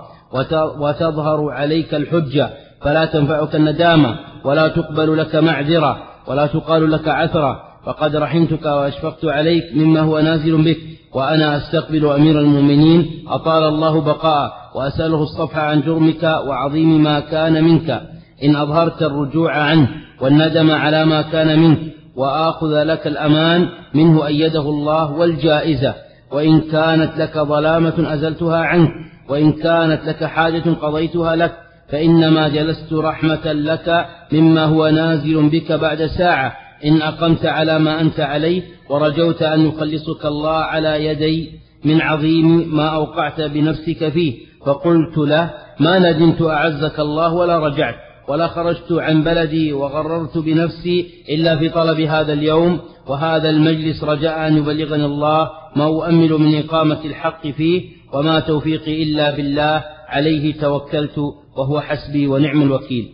[SPEAKER 1] وتظهر عليك الحجة. فلا تنفعك الندامة. ولا تقبل لك معذرة. ولا تقال لك عثرة. فقد رحمتك وأشفقت عليك مما هو نازل بك. وأنا أستقبل أمير المؤمنين. أطال الله بقاء. وأسأله الصفح عن جرمك وعظيم ما كان منك. إن أظهرت الرجوع عنه والندم على ما كان منك وآخذ لك الأمان منه أيده الله والجائزة. وإن كانت لك ظلامة أزلتها عنك وإن كانت لك حاجة قضيتها لك فإنما جلست رحمة لك مما هو نازل بك بعد ساعة. إن أقمت على ما أنت عليه ورجوت أن يخلصك الله على يدي من عظيم ما أوقعت بنفسك فيه. فقلت له ما ندمت أعزك الله ولا رجعت. ولا خرجت عن بلدي وغررت بنفسي إلا في طلب هذا اليوم وهذا المجلس رجاء أن يبلغني الله ما أؤمل من إقامة الحق فيه وما توفيقي إلا بالله عليه توكلت وهو حسبي ونعم الوكيل.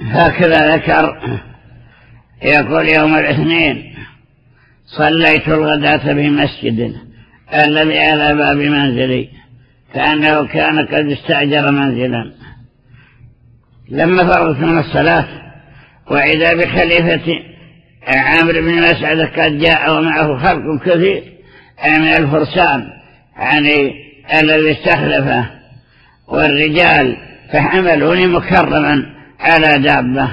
[SPEAKER 2] هكذا ذكر يقول يوم الاثنين صليت الغداة مسجد الذي على باب منزلي كأنه كان قد استأجر منزلا. لما فرغت من الصلاة وإذا بخليفة عامر بن مسعد قد جاء ومعه خلق كثير من الفرسان يعني الذي استخلفه والرجال فحملوني مكرما على دابة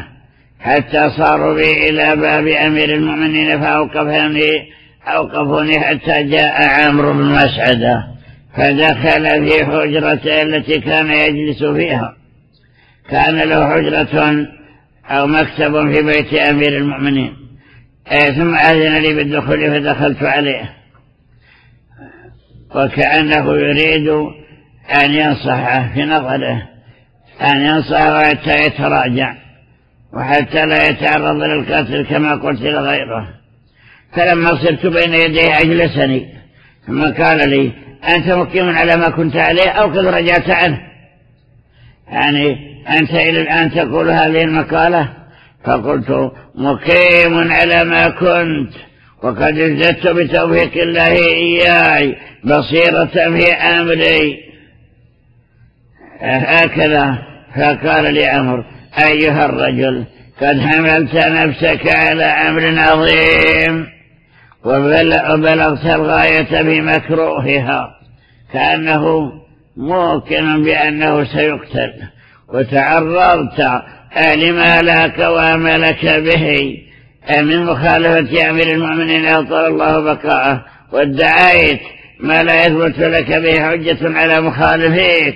[SPEAKER 2] حتى صاروا بي إلى باب أمير المؤمنين فأوقفوني أوقفوني حتى جاء عامر بن مسعد فدخل في حجرته التي كان يجلس فيها. كان له حجرة أو مكتب في بيت أمير المؤمنين. ثم أذن لي بالدخول فدخلت عليه. وكأنه يريد أن ينصحه في نظره أن ينصحه حتى يتراجع وحتى لا يتعرض للقتل كما قلت لغيره. فلما صرت بين يديه أجلسني ثم قال لي أنت مقيم على ما كنت عليه أو قد رجعت عنه؟ يعني أنت إلى الآن تقول هذه المقالة؟ فقلت مقيم على ما كنت وقد ازددت بتوفيق الله إياي بصيرة في أمري. هكذا فقال لي أمر أيها الرجل قد حملت نفسك على أمر عظيم وبلغت الغاية بمكروهها كأنه موكن بأنه سيقتل. وتعرضت لما لك به. من مخالفة أمير المؤمنين أطال الله بقاءه وادعيت ما لا يثبت لك به حجة على مخالفيك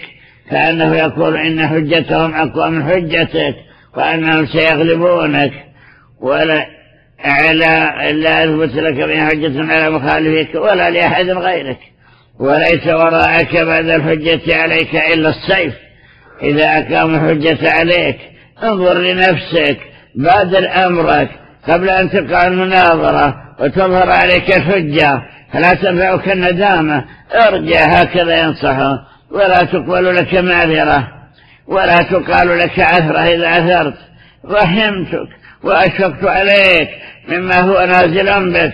[SPEAKER 2] كأنه يقول إن حجتهم أقوى من حجتك وأنهم سيغلبونك. ولا على لا يثبت لك به حجة على مخالفيك ولا لأحد غيرك. وليس وراءك بعد الحجة عليك إلا السيف. إذا أقام الحجة عليك انظر لنفسك بادر أمرك قبل أن تقع المناظرة وتظهر عليك الحجة. فلا تنفعك الندامة ارجع هكذا ينصحه ولا تقبل لك معذرة ولا تقال لك عثرة إذا عثرت رحمتك وأشفقت عليك مما هو نازل بك.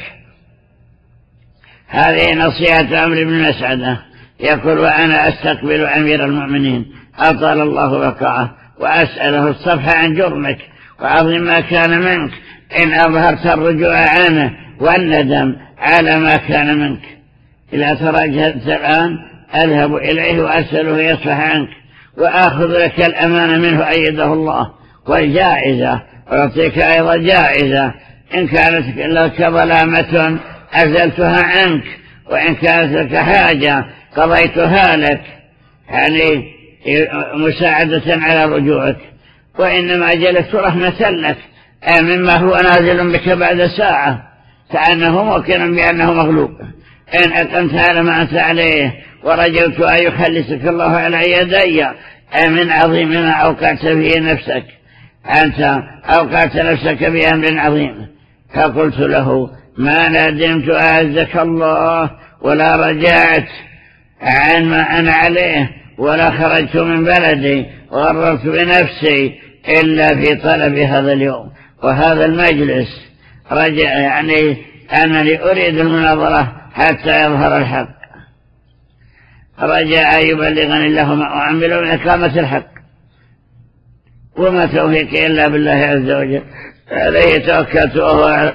[SPEAKER 2] هذه نصيحة أمر بن مسعدة. يقول وأنا أستقبل أمير المؤمنين. أطال الله بقاءه وأسأله الصفح عن جرمك وعظم ما كان منك. إن أظهرت الرجوع عنه والندم على ما كان منك. إذا تراجعت الآن أذهب إليه وأسأله يصفح عنك وآخذ لك الأمانة منه أيده الله. والجائزة ويعطيك أيضا جائزة. إن كانت لك ظلامة أزلتها عنك وإن كانت لك حاجة قضيتها لك. يعني مساعدة على رجوعك وإنما جلست رحمة لك مما هو نازل بك بعد ساعة كأنه موكلا بأنه مغلوب. إن أقمت على ما أنت عليه ورجوت أن يخلصك الله على يدي من عظيم ما أوقعت فيه نفسك. أنت أوقعت نفسك بأمر عظيم. فقلت له ما ندمت أعزك الله ولا رجعت عن ما أنا عليه. ولا خرجت من بلدي وغررت بنفسي إلا في طلب هذا اليوم. وهذا المجلس رجع يعني أنني أريد المناظرة حتى يظهر الحق. رجع يبلغني الله ما أعمل من إقامة الحق. وما توفيقي إلا بالله عز وجل. عليه توكلت وهو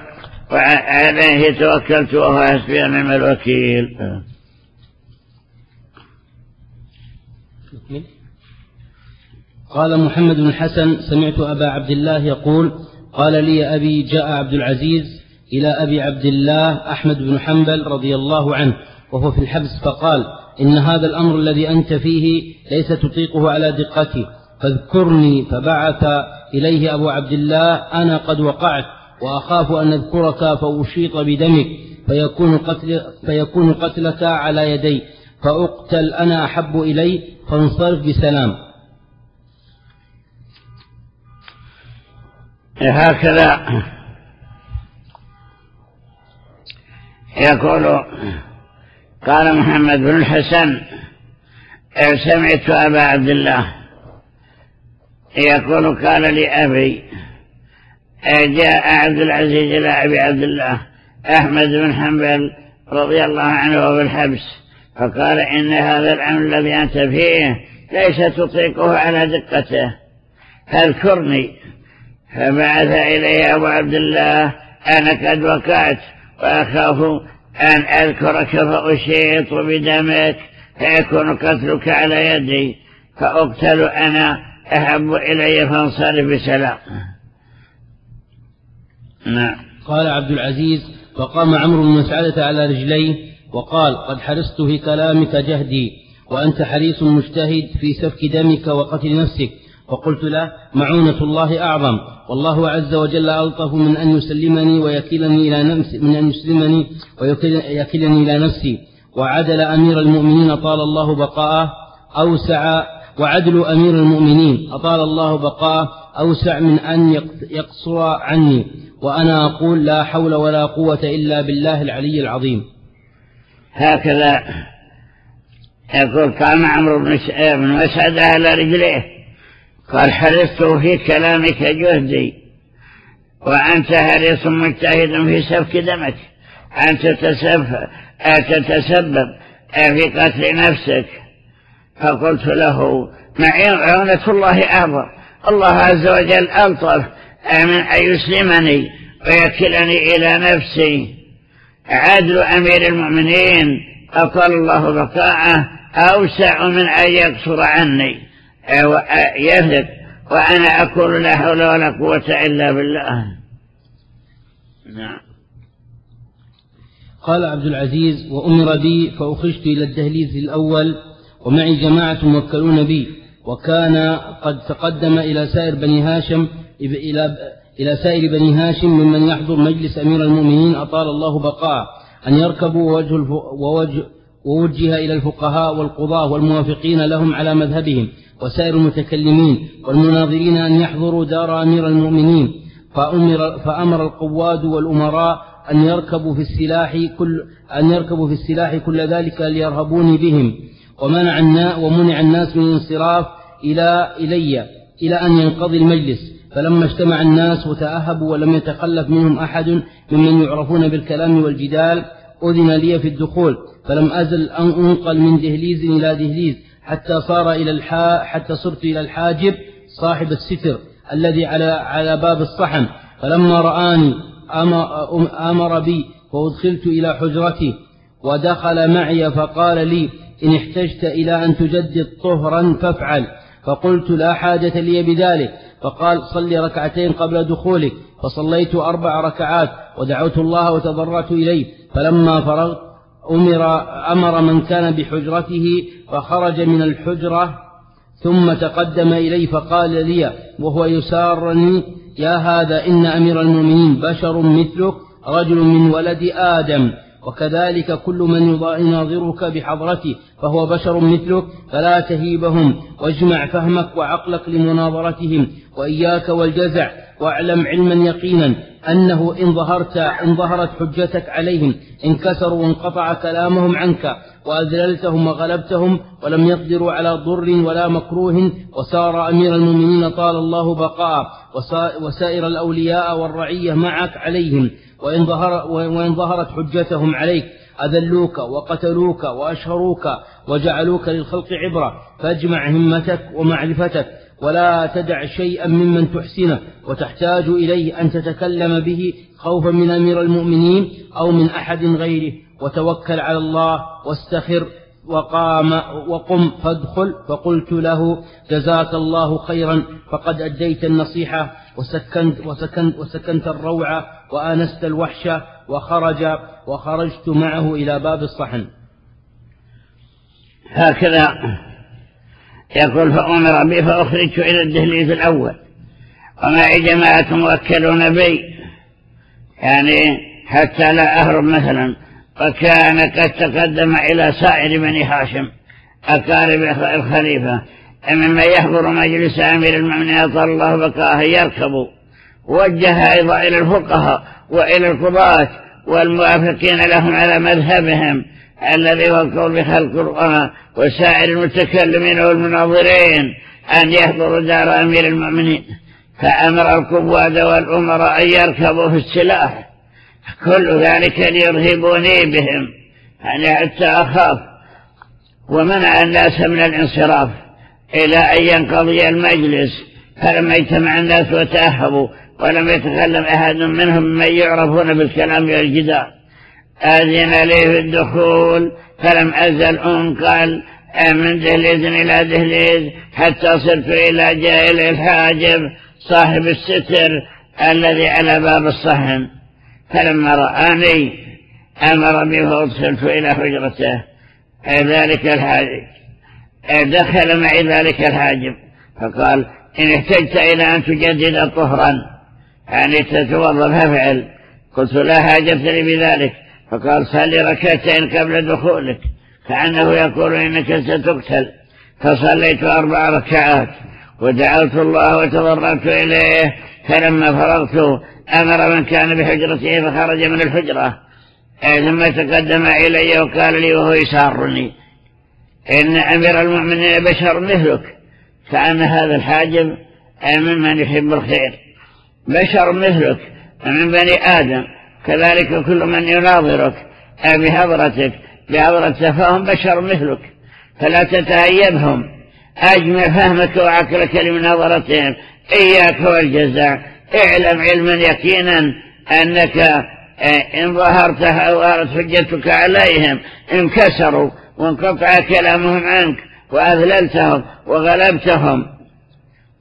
[SPEAKER 2] عليه توكلت وهو حسبي نعم الوكيل.
[SPEAKER 1] قال محمد بن حسن سمعت أبا عبد الله يقول قال لي أبي جاء عبد العزيز إلى أبي عبد الله أحمد بن حنبل رضي الله عنه وهو في الحبس فقال إن هذا الأمر الذي أنت فيه ليس تطيقه على دقته فاذكرني فبعث إليه أبو عبد الله أنا قد وقعت وأخاف أن أذكرك فأشيط بدمك فيكون, قتل فيكون قتلك على يدي. فأقتل أنا أحب إلي فانصرف بسلام.
[SPEAKER 2] هكذا يقول قال محمد بن الحسن سمعت أبا عبد الله يقول قال لي أبي جاء عبد العزيز إلى أبي عبد الله أحمد بن حنبل رضي الله عنه بالحبس. فقال إن هذا الأمر الذي أنت فيه ليس تطيقه على دقته. فاذكرني. فبعث إلي أبو عبد الله أنا قد وقعت وأخاف أن أذكرك فأشيط بدمك فيكون قتلك على يدي فأقتل أنا أحب إلي فانصرف بسلام.
[SPEAKER 1] نعم. قال عبد العزيز فقام عمرو بن مسعدة على رجليه وقال قد حرصت في كلامك جهدي وأنت حريص مجتهد في سفك دمك وقتل نفسك. فقلت له معونة الله أعظم. والله عز وجل ألطف من أن يسلمني ويكلني إلى نفسي من أن يسلمني ويكلني إلى نفسي. وعدل أمير المؤمنين طال الله بقاءه. أوسع وعدل أمير المؤمنين أطال الله بقاءه. أوسع من أن يقصر عني. وأنا أقول لا حول ولا قوة إلا بالله العلي العظيم.
[SPEAKER 2] هكذا يقول كان عمرو بن مسعد على رجليه قال حرصت في كلامك جهدي وأنت حريص مجتهد في سفك دمك أن تتسبب في قتل نفسك. فقلت له معونة الله أعظم الله عز وجل ألطف من أن يسلمني ويكلني إلى نفسي. عدل أمير المؤمنين أطال الله بقاءه أوسع من أن يقصر عني. يهلك. وأنا أقول لا حول ولا قوة إلا بالله.
[SPEAKER 1] نعم. قال عبد العزيز وأمر بي فأخرجت إلى الدهليز الأول ومعي جماعة موكلون بي. وكان قد تقدم إلى سائر بني هاشم إلى إلى سائر بني هاشم ممن يحضر مجلس أمير المؤمنين أطال الله بقاء أن يركبوا ووجه, ووجه ووجه إلى الفقهاء والقضاة والموافقين لهم على مذهبهم وسائر المتكلمين والمناظرين أن يحضروا دار أمير المؤمنين فأمر, فأمر القواد والأمراء أن يركبوا في السلاح كل أن يركبوا في السلاح كل ذلك ليرهبوني بهم ومنع الناس ومنع الناس من الانصراف إلى إلي إلى أن ينقضي المجلس. فلما اجتمع الناس وتأهبوا ولم يتخلف منهم أحد ممن يعرفون بالكلام والجدال أذن لي في الدخول فلم أزل أن أنقل من دهليز إلى دهليز حتى صار إلى الحا حتى صرت إلى الحاجب صاحب الستر الذي على على باب الصحن. فلما رآني أمر بي فأدخلت إلى حجرتي ودخل معي فقال لي إن احتجت إلى أن تجدد طهرا فافعل. فقلت لا حاجة لي بذلك. فقال صل ركعتين قبل دخولك فصليت أربع ركعات ودعوت الله وتضرعت إليه. فلما فرغت أمر, أمر من كان بحجرته فخرج من الحجرة ثم تقدم إلي فقال لي وهو يسارني يا هذا إن أمير المؤمنين بشر مثلك رجل من ولد آدم. وكذلك كل من يناظرك بحضرته فهو بشر مثلك فلا تهيبهم. واجمع فهمك وعقلك لمناظرتهم وإياك والجزع. واعلم علما يقينا أنه إن ظهرت إن ظهرت حجتك عليهم انكسروا وانقطع كلامهم عنك وأذللتهم وغلبتهم ولم يقدروا على ضر ولا مكروه وسار أمير المؤمنين طال الله بقاء وسائر الأولياء والرعية معك عليهم. وإن, ظهر وإن ظهرت حجتهم عليك أذلوك وقتلوك وأشهروك وجعلوك للخلق عبرة فاجمع همتك ومعرفتك ولا تدع شيئا ممن تحسنه وتحتاج إليه أن تتكلم به خوفا من أمير المؤمنين أو من أحد غيره وتوكل على الله واستخر وقام وقم فادخل فقلت له جزاك الله خيرا فقد أديت النصيحة وسكنت, وسكنت, وسكنت الروعة وآنست الوحشة وخرج وخرجت معه إلى باب الصحن.
[SPEAKER 2] هكذا يقول فأمر بي فأخرجت إلى الدهليز الأول. ومعي جماعة موكلون بي يعني حتى لا أهرب مثلا وكان قد تقدم إلى سائر بني هاشم أقارب الخليفة ممن يحضر مجلس أمير المؤمنين الله بقاه يركب وجه أيضا إلى الفقهاء وإلى القضاة والموافقين لهم على مذهبهم الذي هو القول بخلق القرآن وسائر المتكلمين والمناظرين أن يحضروا دار أمير المؤمنين. فأمر القواد والأمراء أن يركبوا في السلاح. كل ذلك ليرهبوني بهم. يعني حتى أخاف. ومنع الناس من الانصراف إلى أن ينقضي المجلس. فلما اجتمع الناس وتأهبوا ولم يتكلم أحد منهم من يعرفون بالكلام والجدال. أذن لي في الدخول فلم أزل أنقل من دهليز إلى دهليز حتى صرت إلى جائل الحاجب صاحب الستر الذي على باب الصحن. فلما رآني أمر بي فأدخلت إلى حجرته. ذلك الحاجب؟ دخل معي ذلك الحاجب؟ فقال إن احتجت إلى أن تجدد طهرا. يعني تتوظف فعل قلت لا حاجة لي بذلك. فقال صلي ركعتين قبل دخولك. كأنه يقول إنك ستقتل. فصليت أربع ركعات. ودعوت الله وتضرعت إليه. فلما فرغت أمر من كان بحجرته فخرج من الحجرة. ثم تقدم إلي وقال لي وهو يسارني. إن أمير المؤمنين بشر مثلك. كأن هذا الحاجب ممن يحب الخير. بشر مثلك من بني آدم. كذلك كل من يناظرك بحضرتك بحضرتك فهم بشر مثلك. فلا تتهيبهم. أجمع فهمك وعقلك لمناظرتهم. إياك والجزاء. اعلم علما يقينا أنك إن ظهرت ظهرت حجتك عليهم انكسروا وانقطع كلامهم عنك وأذللتهم وغلبتهم.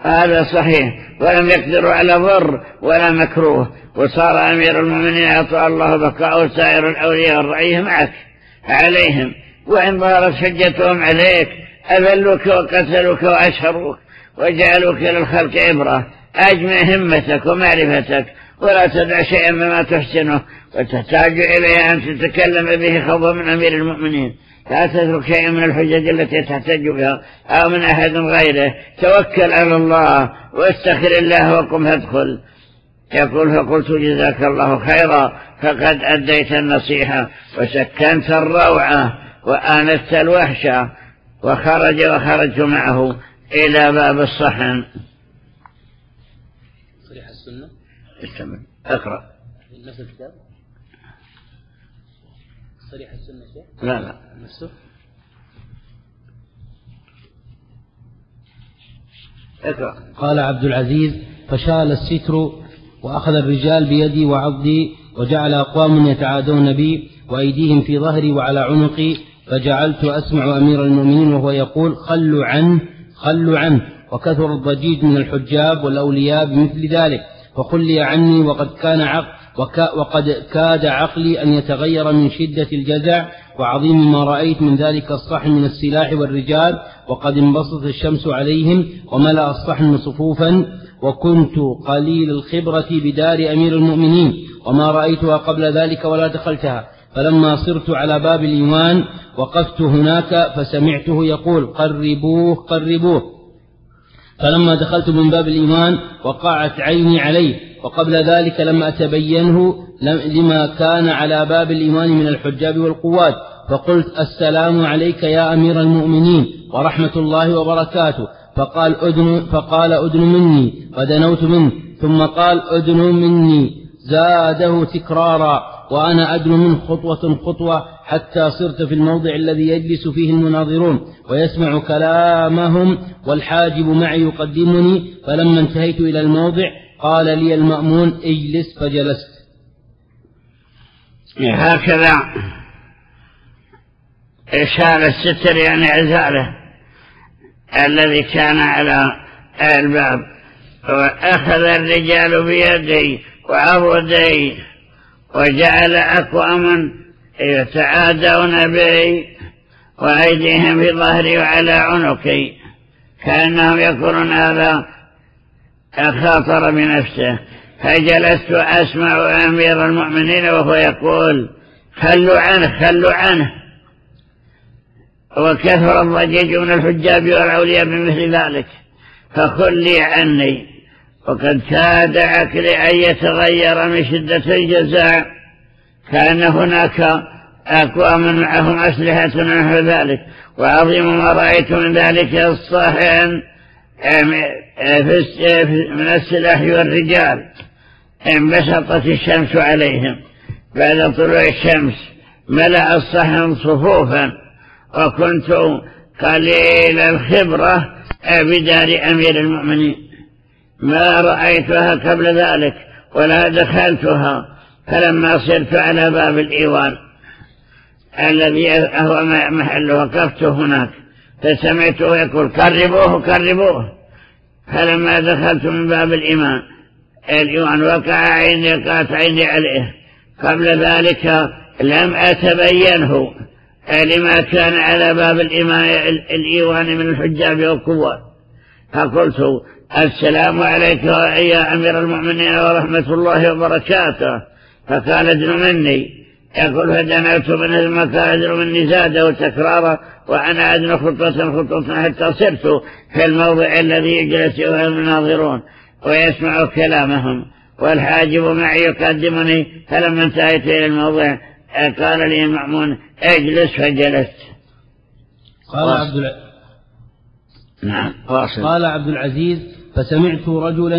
[SPEAKER 2] هذا صحيح. ولم يقدروا على ضر ولا مكروه. وصار أمير المؤمنين أعطى الله بقاء سائر الأولياء والرعية معك عليهم. وإن ظهرت حجتهم عليك أذلوك وقتلوك وأشهروك وجعلوك للخلق عبرة. أجمع همتك ومعرفتك ولا تدع شيئا مما تحسنه وتحتاج إليه أن تتكلم به خوفا من أمير المؤمنين. لا تترك شيئا من الحجج التي تحتج بها أو من أحد غيره. توكل على الله واستخر الله وقم فادخل. يقول فقلت جزاك الله خيرا فقد أديت النصيحة وسكنت الروعة وآنست الوحشة وخرج وخرجت معه إلى باب الصحن.
[SPEAKER 1] صريح السنة؟
[SPEAKER 2] استمر اقرأ.
[SPEAKER 1] نفس الكتاب؟ صريح السنة شيء
[SPEAKER 2] لا لا.
[SPEAKER 1] نفسه.
[SPEAKER 2] اقرأ.
[SPEAKER 1] قال عبد العزيز فشال الستر وأخذ الرجال بيدي وعضي وجعل أقوام يتعادون بي وأيديهم في ظهري وعلى عنقي فجعلت أسمع أمير المؤمنين وهو يقول خلوا عنه خلوا عنه وكثر الضجيج من الحجاب والأولياء بمثل ذلك. فخلي عني وقد كان عقل وقد كاد عقلي أن يتغير من شدة الجزع وعظيم ما رأيت من ذلك الصحن من السلاح والرجال وقد انبسطت الشمس عليهم وملأ الصحن صفوفا وكنت قليل الخبرة بدار أمير المؤمنين وما رأيتها قبل ذلك ولا دخلتها. فلما صرت على باب الإيمان وقفت هناك فسمعته يقول قربوه قربوه. فلما دخلت من باب الإيمان وقعت عيني عليه. وقبل ذلك لم أتبينه لما كان على باب الإيمان من الحجاب والقوات. فقلت السلام عليك يا أمير المؤمنين ورحمة الله وبركاته. فقال أدن فقال أدن مني ودنوت منه. ثم قال أدن مني. زاده تكرارا وأنا أدن منه خطوة خطوة حتى صرت في الموضع الذي يجلس فيه المناظرون ويسمع كلامهم والحاجب معي يقدمني. فلما انتهيت إلى الموضع قال لي المأمون اجلس فجلست.
[SPEAKER 2] هكذا إشار الستر يعني عزالة الذي كان على الباب. وأخذ الرجال بيدي وعرضي وجعل أقواما يتعادون بي وأيديهم في ظهري وعلى عنقي كأنهم يقولون هذا خاطر بنفسه فجلست أسمع أمير المؤمنين وهو يقول خلوا عنه خلوا عنه. وكثر الضجيج من الحجاب والأولياء بمثل ذلك فخلي عني. وقد كاد عقلي أن يتغير من شدة الجزاء كان هناك أقوام معهم أسلحة نحو ذلك وعظيم ما رأيت من ذلك الصحن من السلاح والرجال. انبسطت الشمس عليهم. بعد طلوع الشمس ملأ الصحن صفوفا. وكنت قليل الخبرة بدار أمير المؤمنين. ما رأيتها قبل ذلك ولا دخلتها. فلما صرت على باب الإيوان الذي هو محله وقفت هناك. فسمعته يقول قربوه قربوه فلما دخلت من باب الإيمان الإيمان وقع عيني قات عيني عليه. قبل ذلك لم أتبينه. لما كان على باب الإيوان من الحجاب والقوة. فقلت السلام عليك يا أمير المؤمنين ورحمة الله وبركاته. فقال ادن مني. يقول فدنوت من مني زاده تكرارا وأنا أدن خطوة خطوة حتى صرت في الموضع الذي يجلس فيه المناظرون ويسمع كلامهم والحاجب معي يقدمني فلما انتهيت إلى الموضع قال لي المأمون اجلس فجلست.
[SPEAKER 1] قال عبد الع...
[SPEAKER 2] نعم
[SPEAKER 1] واصل. قال عبد العزيز فسمعت رجلا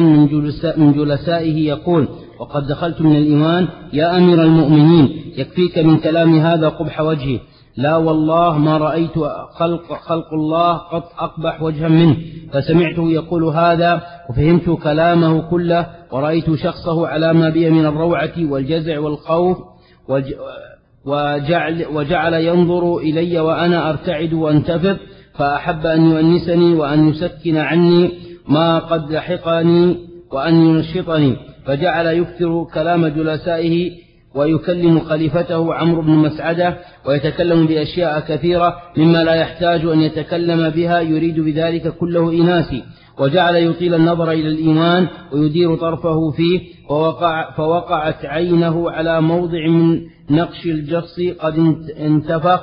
[SPEAKER 1] من جلسائه يقول وقد دخلت من الإيمان يا أمير المؤمنين يكفيك من كلام هذا قبح وجهه لا والله ما رأيت خلق, خلق الله قط أقبح وجها منه. فسمعته يقول هذا وفهمت كلامه كله ورأيت شخصه على ما بي من الروعة والجزع والخوف وجعل, وجعل ينظر إلي وأنا أرتعد وأنتفض فأحب أن يؤنسني وأن يسكن عني ما قد لحقني وأن ينشطني. فجعل يكثر كلام جلسائه ويكلم خليفته عمرو بن مسعدة ويتكلم بأشياء كثيرة مما لا يحتاج أن يتكلم بها يريد بذلك كله إناسي وجعل يطيل النظر إلى الإيمان ويدير طرفه فيه. فوقع فوقعت عينه على موضع من نقش الجص قد انتفخ.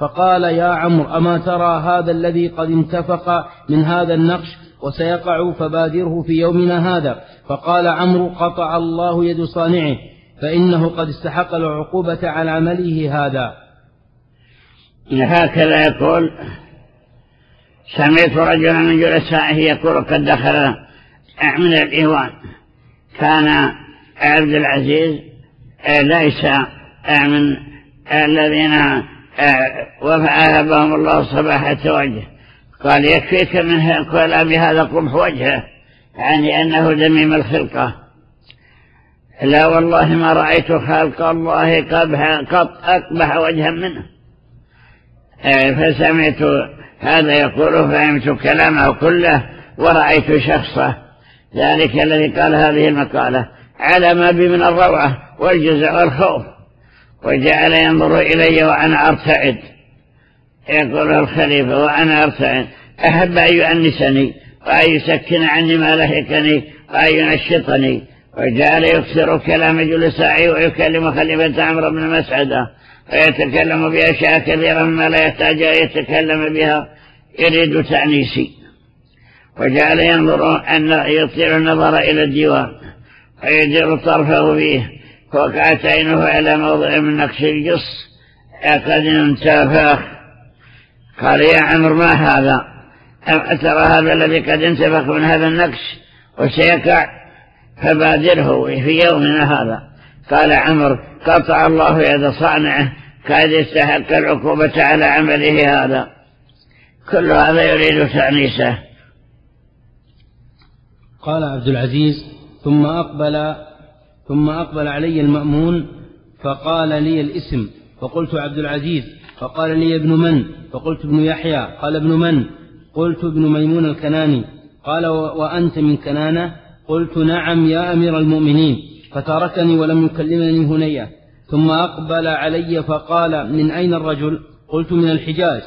[SPEAKER 1] فقال يا عمرو أما ترى هذا الذي قد انتفق من هذا النقش؟ وسيقع فبادره في يومنا هذا. فقال عمرو قطع الله يد صانعه فإنه قد استحق العقوبة على عمله هذا.
[SPEAKER 2] هكذا يقول سمعت رجلا من جلسائه يقول قد دخل من الإيوان. كان عبد العزيز ليس من الذين وفعها الله صباحة وجه قال يكفيك من كلام هذا قبح وجهه. يعني أنه دميم الخلقة. لا والله ما رأيت خلق الله قبح قط أقبح وجها منه. فسمعت هذا يقول فهمت كلامه كله ورأيت شخصه. ذلك الذي قال هذه المقالة. على ما بي من الروعة والجزع والخوف وجعل ينظر إلي وأنا أرتعد. يقول الخليفة وأنا أرتعد أحب أن يؤنسني وأن يسكن عني ما لهكني وأن ينشطني. وجعل يكثر كلام جلسائي ويكلم خليفة عمرو بن مسعدة ويتكلم بأشياء كثيرة مما لا يحتاج أن يتكلم بها يريد تأنيسي. وجعل ينظر أن يطير النظر إلى الديوان ويدير طرفه فيه وقعت عينه على موضع من نقش الجص قد انتفخ. قال يا عمر ما هذا؟ أم ترى هذا الذي قد انتفخ من هذا النقش وسيقع؟ فبادره في يومنا هذا. قال عمر قطع الله يد صانعه كاد يستحق العقوبة على عمله هذا. كل هذا يريد تأنيسه
[SPEAKER 1] قال عبد العزيز ثم أقبل ثم أقبل علي المأمون فقال لي الاسم فقلت عبد العزيز فقال لي ابن من؟ فقلت ابن يحيى. قال ابن من؟ قلت ابن ميمون الكناني. قال وأنت من كنانة؟ قلت نعم يا أمير المؤمنين. فتركني ولم يكلمني هنية ثم أقبل علي فقال من أين الرجل؟ قلت من الحجاز.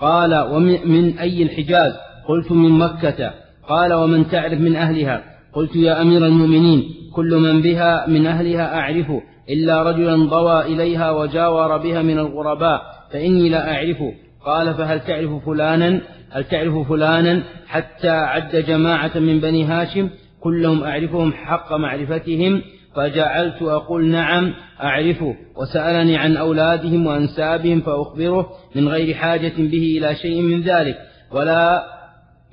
[SPEAKER 1] قال ومن أي الحجاز؟ قلت من مكة. قال ومن تعرف من أهلها؟ قلت يا أمير المؤمنين كل من بها من أهلها أعرفه إلا رجلا ضوى إليها وجاور بها من الغرباء. فإني لا أعرفه قال فهل تعرف فلانا؟ هل تعرف فلانا؟ حتى عد جماعة من بني هاشم كلهم أعرفهم حق معرفتهم فجعلت أقول نعم أعرفه وسألني عن أولادهم وأنسابهم فأخبره من غير حاجة به إلى شيء من ذلك ولا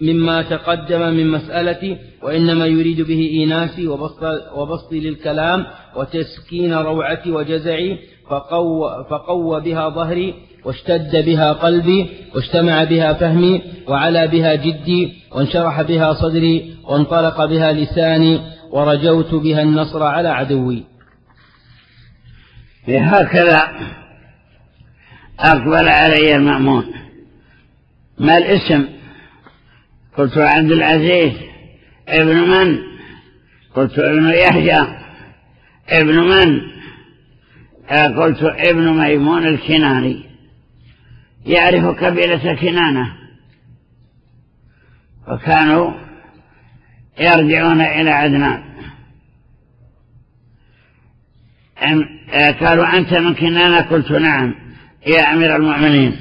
[SPEAKER 1] مما تقدم من مسألتي وإنما يريد به إيناسي وبسط, وبسط للكلام وتسكين روعتي وجزعي فقوى, فقوى بها ظهري واشتد بها قلبي واجتمع بها فهمي وعلى بها جدي وانشرح بها صدري وانطلق بها لساني ورجوت بها النصر على عدوي.
[SPEAKER 2] هكذا أقبل علي المأمون. ما الاسم؟ قلت عبد العزيز. ابن من؟ قلت ابن يحيى. ابن من؟ قلت ابن ميمون الكناني. يعرف قبيلة كنانة. وكانوا يرجعون إلى عدنان. قالوا أنت من كنانة؟ قلت نعم. يا أمير المؤمنين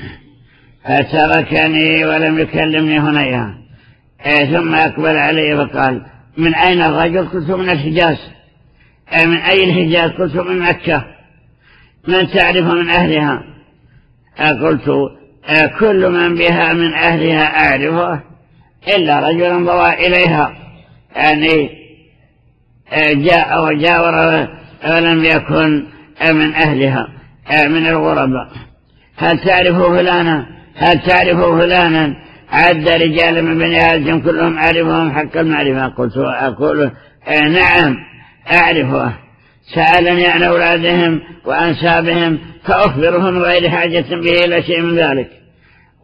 [SPEAKER 2] فتركني ولم يكلمني هنيها ثم أقبل علي فقال من أين الرجل؟ قلت من الحجاز. من أي الحجاز؟ قلت من مكة. من تعرف من أهلها؟ قلت كل من بها من أهلها أعرفه إلا رجلا ضوى إليها. يعني جاء وجاور ولم يكن من أهلها من الغرباء. هل تعرف فلانا؟ هل تعرف فلانا؟ عد رجال من بني آدم كلهم أعرفهم حق المعرفة. قلت أقول نعم أعرفه. سألني عن أولادهم وأنسابهم فأخبرهم غير حاجة به إلى شيء من ذلك.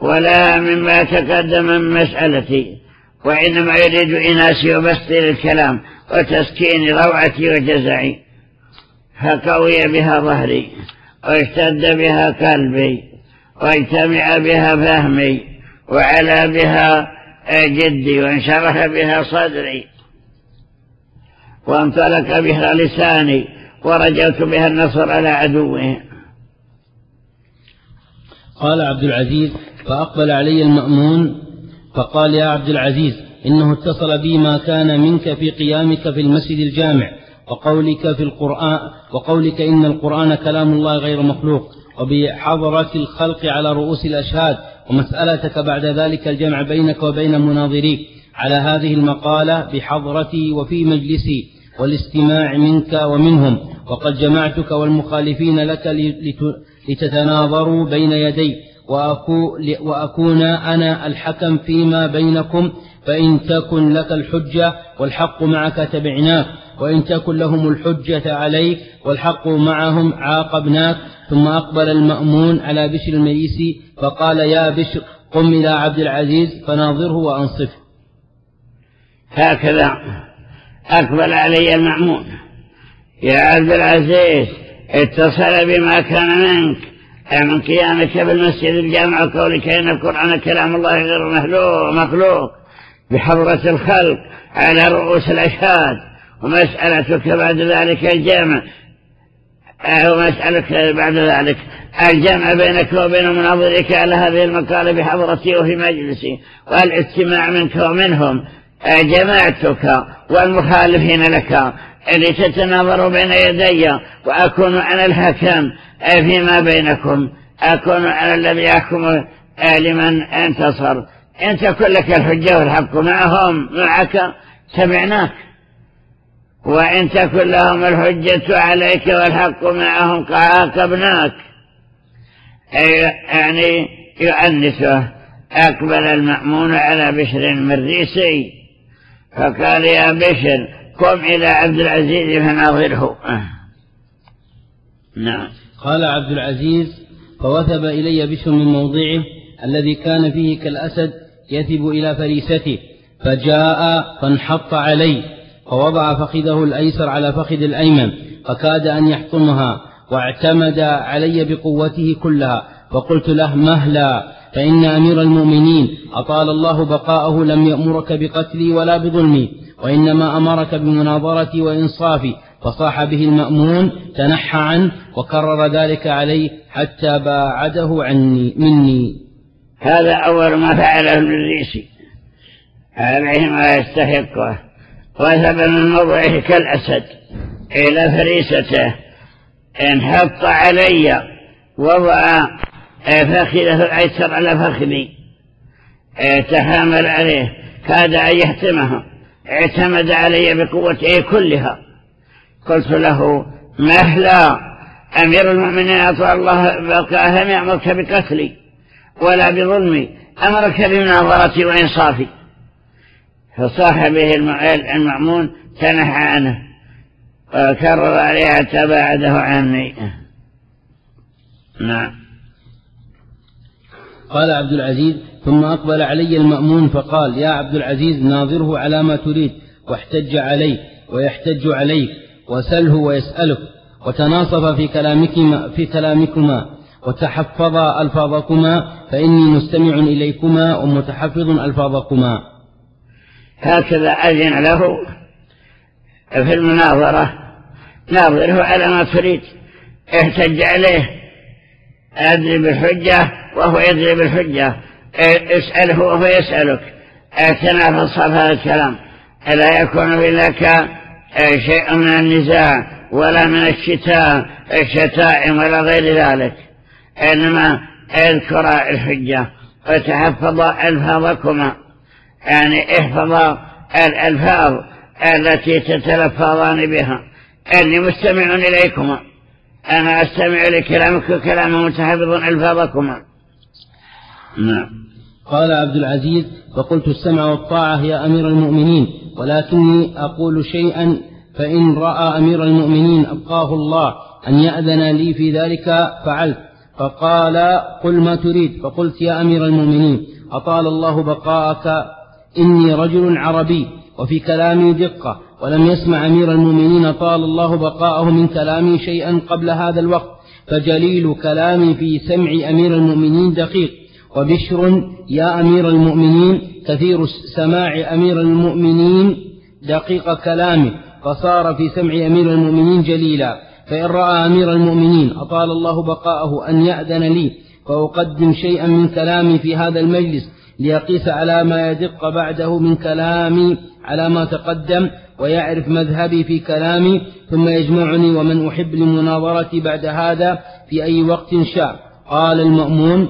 [SPEAKER 2] ولا مما تقدم من مسألتي وإنما يريد إناسي وبسطي للكلام وتسكين روعتي وجزعي. فقوي بها ظهري واشتد بها قلبي واجتمع بها فهمي وعلى بها جدي وانشرح بها صدري. وانطلق بها لساني ورجوت بها النصر على عدوه.
[SPEAKER 1] قال عبد العزيز فأقبل علي المأمون فقال يا عبد العزيز إنه اتصل بي ما كان منك في قيامك في المسجد الجامع وقولك في القرآن وقولك إن القرآن كلام الله غير مخلوق وبحضرة الخلق على رؤوس الأشهاد ومسألتك بعد ذلك الجمع بينك وبين مناظريك. على هذه المقالة بحضرتي وفي مجلسي والاستماع منك ومنهم. وقد جمعتك والمخالفين لك لتتناظروا بين يدي. وأكون أنا الحكم فيما بينكم. فإن تكن لك الحجة والحق معك تبعناك وإن تكن لهم الحجة عليك والحق معهم عاقبناك. ثم أقبل المأمون على بشر المريسي فقال يا بشر قم إلى عبد العزيز فناظره وأنصفه.
[SPEAKER 2] هكذا. أقبل علي المأمون. يا عبد العزيز اتصل بما كان منك. من قيامك بالمسجد الجامع وقولك إن القرآن كلام الله غير مخلوق مخلوق. بحضرة الخلق على رؤوس الأشهاد. ومسألتك بعد ذلك الجامع. ومسألك بعد ذلك الجمع بينك وبين مناظرك على هذه المقالة بحضرتي وفي مجلسي. والإستماع منك ومنهم. جماعتك والمخالفين لك لتتناظروا بين يدي وأكون أنا الحكم فيما بينكم. أكون أنا الذي يحكم لمن انتصر. إن تكن لك الحجة والحق معهم معك. تبعناك وإن تكن لهم الحجة عليك والحق معهم عاقبناك يعني يؤنسه أقبل المأمون على بشر مريسي فقال يا بشر قم إلى عبد العزيز فناظره.
[SPEAKER 1] نعم. قال عبد العزيز فوثب إلي بشر من موضعه الذي كان فيه كالأسد يثب إلى فريسته فجاء فانحط علي فوضع فخذه الأيسر على فخذ الأيمن فكاد أن يحطمها واعتمد علي بقوته كلها فقلت له مهلا فإن أمير المؤمنين أطال الله بقاءه لم يأمرك بقتلي ولا بظلمي وإنما أمرك بمناظرتي وإنصافي فصاح به المأمون تنحى عنه وكرر ذلك عليه حتى باعده عني مني.
[SPEAKER 2] هذا أول ما فعله الريسي عليه ما يستحقه. وذهب من موضعه كالأسد إلى فريسته انحط علي وضع فخذه الأيسر على فخذي. تحامل عليه. كاد أن يحتمها اعتمد علي بقوته كلها. قلت له مهلا أمير المؤمنين أطوى الله بقاه لم يأمرك بقتلي ولا بظلمي. أمرك بمناظرتي وإنصافي. فصاح به المأمون تنحى عنه. وكرر عليها تباعده عني.
[SPEAKER 1] نعم. قال عبد العزيز ثم أقبل علي المأمون فقال يا عبد العزيز ناظره على ما تريد واحتج عليه ويحتج عليك وسله ويسألك وتناصف في كلامكما, في كلامكما وتحفظ ألفاظكما فإني مستمع إليكما ومتحفظ ألفاظكما.
[SPEAKER 2] هكذا أذن له في المناظرة ناظره على ما تريد احتج عليه أدري بالحجة وهو يدري بالحجة. اسأله وهو يسألك. تنافس هذا الكلام. ألا يكون لك شيء من النزاع ولا من الشتاء الشتائم ولا غير ذلك. إنما اذكر الحجة. وتحفظ ألفاظكما. يعني احفظ الألفاظ التي تتلفظان بها. أني مستمع إليكما. أنا أستمع لكلامك كلام متحفظ ألفاظكما.
[SPEAKER 1] نعم. قال عبد العزيز فقلت السمع والطاعة يا أمير المؤمنين ولكني أقول شيئا فإن رأى أمير المؤمنين أبقاه الله أن يأذن لي في ذلك فعلت. فقال قل ما تريد. فقلت يا أمير المؤمنين أطال الله بقاءك. إني رجل عربي وفي كلامي دقة. ولم يسمع أمير المؤمنين طال الله بقاءه من كلامي شيئا قبل هذا الوقت فجليل كلامي في سمع أمير المؤمنين دقيق. وبشر يا أمير المؤمنين كثير سماع أمير المؤمنين دقيق كلامه فصار في سمع أمير المؤمنين جليلا. فإن رأى أمير المؤمنين أطال الله بقاءه أن يأذن لي. فأقدم شيئا من كلامي في هذا المجلس ليقيس على ما يدق بعده من كلامي على ما تقدم. ويعرف مذهبي في كلامي ثم يجمعني ومن أحب لمناظرتي بعد هذا في أي وقت شاء. قال المأمون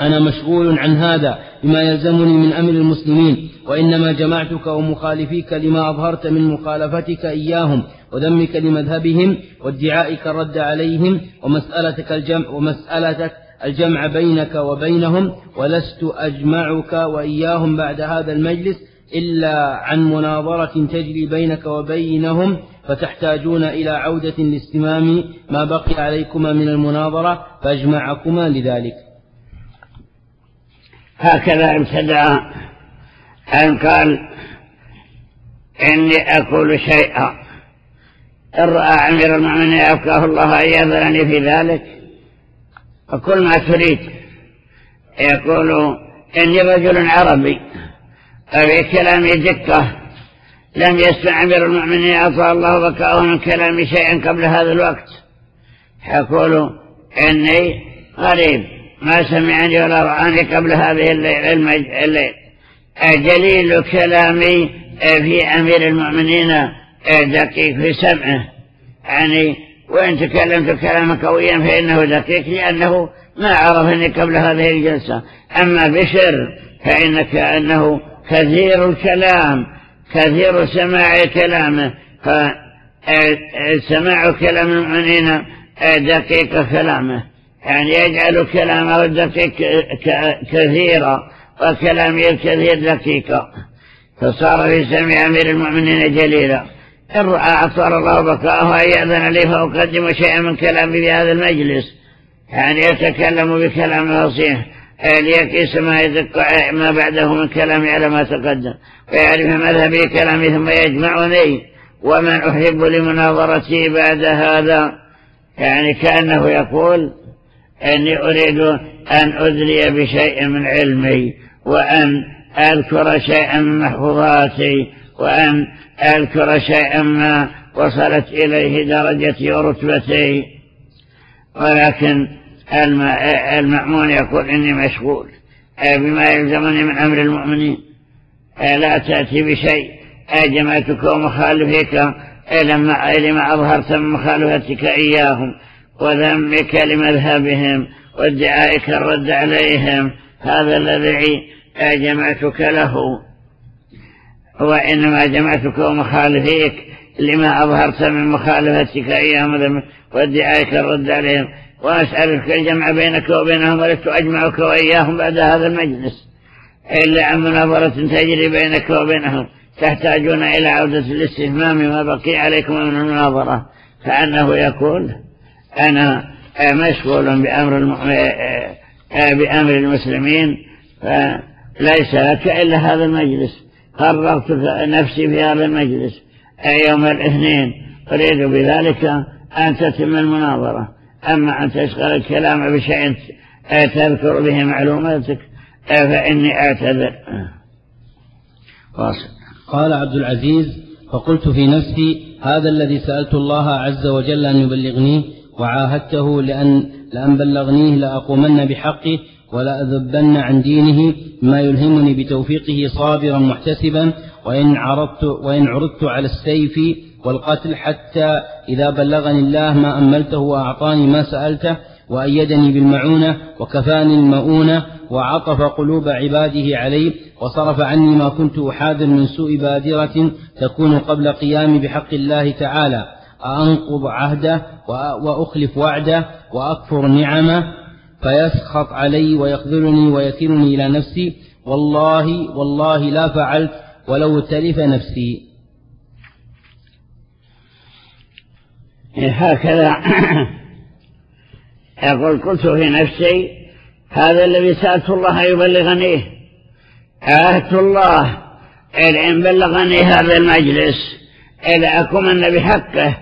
[SPEAKER 1] أنا مشغول عن هذا بما يلزمني من أمر المسلمين وإنما جمعتك ومخالفيك لما أظهرت من مخالفتك إياهم وذمك لمذهبهم وادعائك الرد عليهم ومسألتك الجمع ومسألتك الجمع بينك وبينهم ولست أجمعك وإياهم بعد هذا المجلس إلا عن مناظرة تجري بينك وبينهم فتحتاجون إلى عودة لاستمام ما بقي عليكما من المناظرة فاجمعكما لذلك.
[SPEAKER 2] هكذا ابتدأ أن قال إني أقول شيئا. إن رأى أمير المؤمنين أبكاه الله أن يذرني في ذلك فكل ما تريد يقول إني رجل عربي. وفي كلامي دقة. لم يسمع أمير المؤمنين أطال الله بكاه من كلامي شيئا قبل هذا الوقت. يقول إني غريب ما سمعني ولا رآني قبل هذه الليل, الليل. جليل كلامي في أمير المؤمنين دقيق في سمعه. يعني وإن تكلمت كلاما قويا فإنه دقيق لأنه ما عرفني قبل هذه الجلسة. أما بشر فإنك أنه كثير الكلام كثير سماع كلامه. فسماع كلام المؤمنين دقيق كلامه. يعني يجعل كلامه الدقيق كثيرا وكلامه الكثير دقيقا فصار في سمع أمير المؤمنين جليلا. رأى أطال الله بقاءه أن يأذن لي فأقدم شيئا من كلامي في هذا المجلس. يعني يتكلم بكلام فصيح ليكيس ما يدق ما بعده من كلامي على ما تقدم؟ ويعرف مذهبي كلامي ثم يجمعني. ومن أحب لمناظرتي بعد هذا؟ يعني كأنه يقول أني أريد أن أدلي بشيء من علمي وأن أذكر شيئا من محفوظاتي وأن أذكر شيئا ما وصلت إليه درجتي ورتبتي. ولكن المأمون يقول إني مشغول. بما يلزمني من أمر المؤمنين. لا تأتي بشيء. جمعتك ومخالفك لما لما أظهرت من مخالفتك إياهم. وذمك لمذهبهم. وادعائك الرد عليهم. هذا الذي جمعتك له. وإنما جمعتك ومخالفيك لما أظهرت من مخالفتك إياهم. وادعائك الرد عليهم. وأسألك الجمع بينك وبينهم ولست أجمعك وإياهم بعد هذا المجلس. إلا عن مناظرة تجري بينك وبينهم تحتاجون إلى عودة الاستهمام ما بقي عليكم من المناظرة. فأنه يقول أنا مشغول بأمر, بأمر المسلمين فليس لك إلا هذا المجلس. قررت نفسي في هذا المجلس يوم الاثنين. أريد بذلك أن تتم المناظرة. أما أن تشغل الكلام بشيء تذكر به معلوماتك فإني أعتذر.
[SPEAKER 1] واصل. قال عبد العزيز فقلت في نفسي هذا الذي سألت الله عز وجل أن يبلغنيه وعاهدته لأن, لأن بلغنيه لأقومن بحقه ولا أذبن عن دينه ما يلهمني بتوفيقه صابرا محتسبا وإن عرضت, وإن عرضت على السيف والقتل حتى إذا بلغني الله ما أملته وأعطاني ما سألته وأيدني بالمعونة وكفاني المؤونة وعطف قلوب عباده علي وصرف عني ما كنت أحاذر من سوء بادرة تكون قبل قيامي بحق الله تعالى. أنقض عهده وأخلف وعده وأكفر نعمه فيسخط علي ويخذلني ويكلني إلى نفسي. والله والله لا فعلت ولو تلف نفسي.
[SPEAKER 2] هكذا (coughs) يقول قلت في نفسي هذا الذي سألت الله يبلغنيه عاهدت الله إن بلغني هذا المجلس إذا أكمن بحقه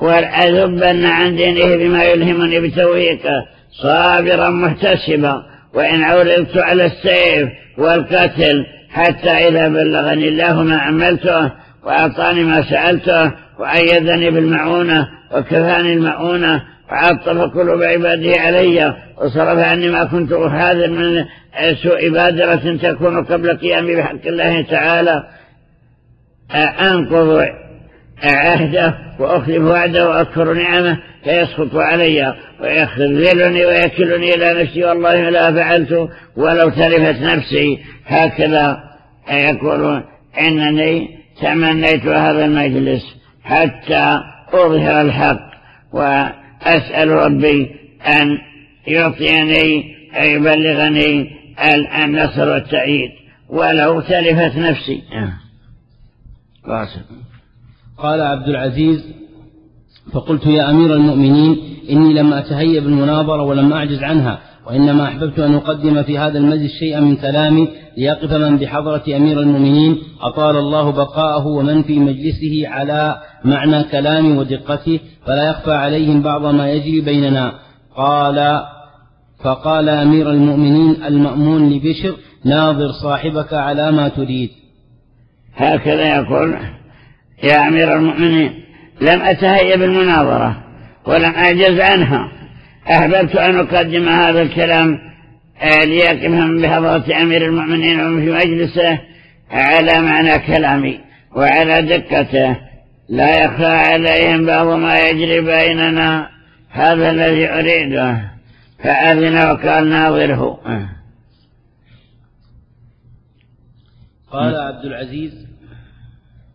[SPEAKER 2] وأذبن عن دينه بما يلهمني بتوفيقه صابرا محتسبا وإن عرضت على السيف والقتل حتى إذا بلغني الله ما عملته وأعطاني ما سألته وأيدني بالمعونة وكفاني المعونة وعطف قلوب عباده علي وصرف عني ما كنت أحاذر من سوء بادرة تكون قبل قيامي بحق الله تعالى. أنقض عهده وأخلف وعده وأكفر نعمه فيسقط علي ويخذلني ويكلني إلى نفسي والله لا فعلت ولو تلفت نفسي. هكذا يقول إنني تمنيت هذا المجلس حتى أظهر الحق وأسأل ربي أن يعطيني يبلغني النصر والتأييد. ولو تلفت نفسي.
[SPEAKER 1] قاسم. قال عبد العزيز فقلت يا أمير المؤمنين إني لم أتهيأ بالمناظرة ولم أعجز عنها. وإنما أحببت أن أقدم في هذا المجلس شيئا من كلامي ليقف من بحضرة أمير المؤمنين أطال الله بقاءه ومن في مجلسه على معنى كلامي ودقته فلا يخفى عليهم بعض ما يجري بيننا. قال فقال أمير المؤمنين المأمون لبشر ناظر صاحبك على ما تريد.
[SPEAKER 2] هكذا يقول يا أمير المؤمنين لم أتهيأ بالمناظرة ولم أعجز عنها. أحببت أن أقدم هذا الكلام آه، ليقفهم بحضرة أمير المؤمنين ومن في مجلسه على معنى كلامي وعلى دقته. لا يخفى عليهم بعض ما يجري بيننا هذا الذي أريده. فأذن وقال ناظره.
[SPEAKER 1] قال عبد العزيز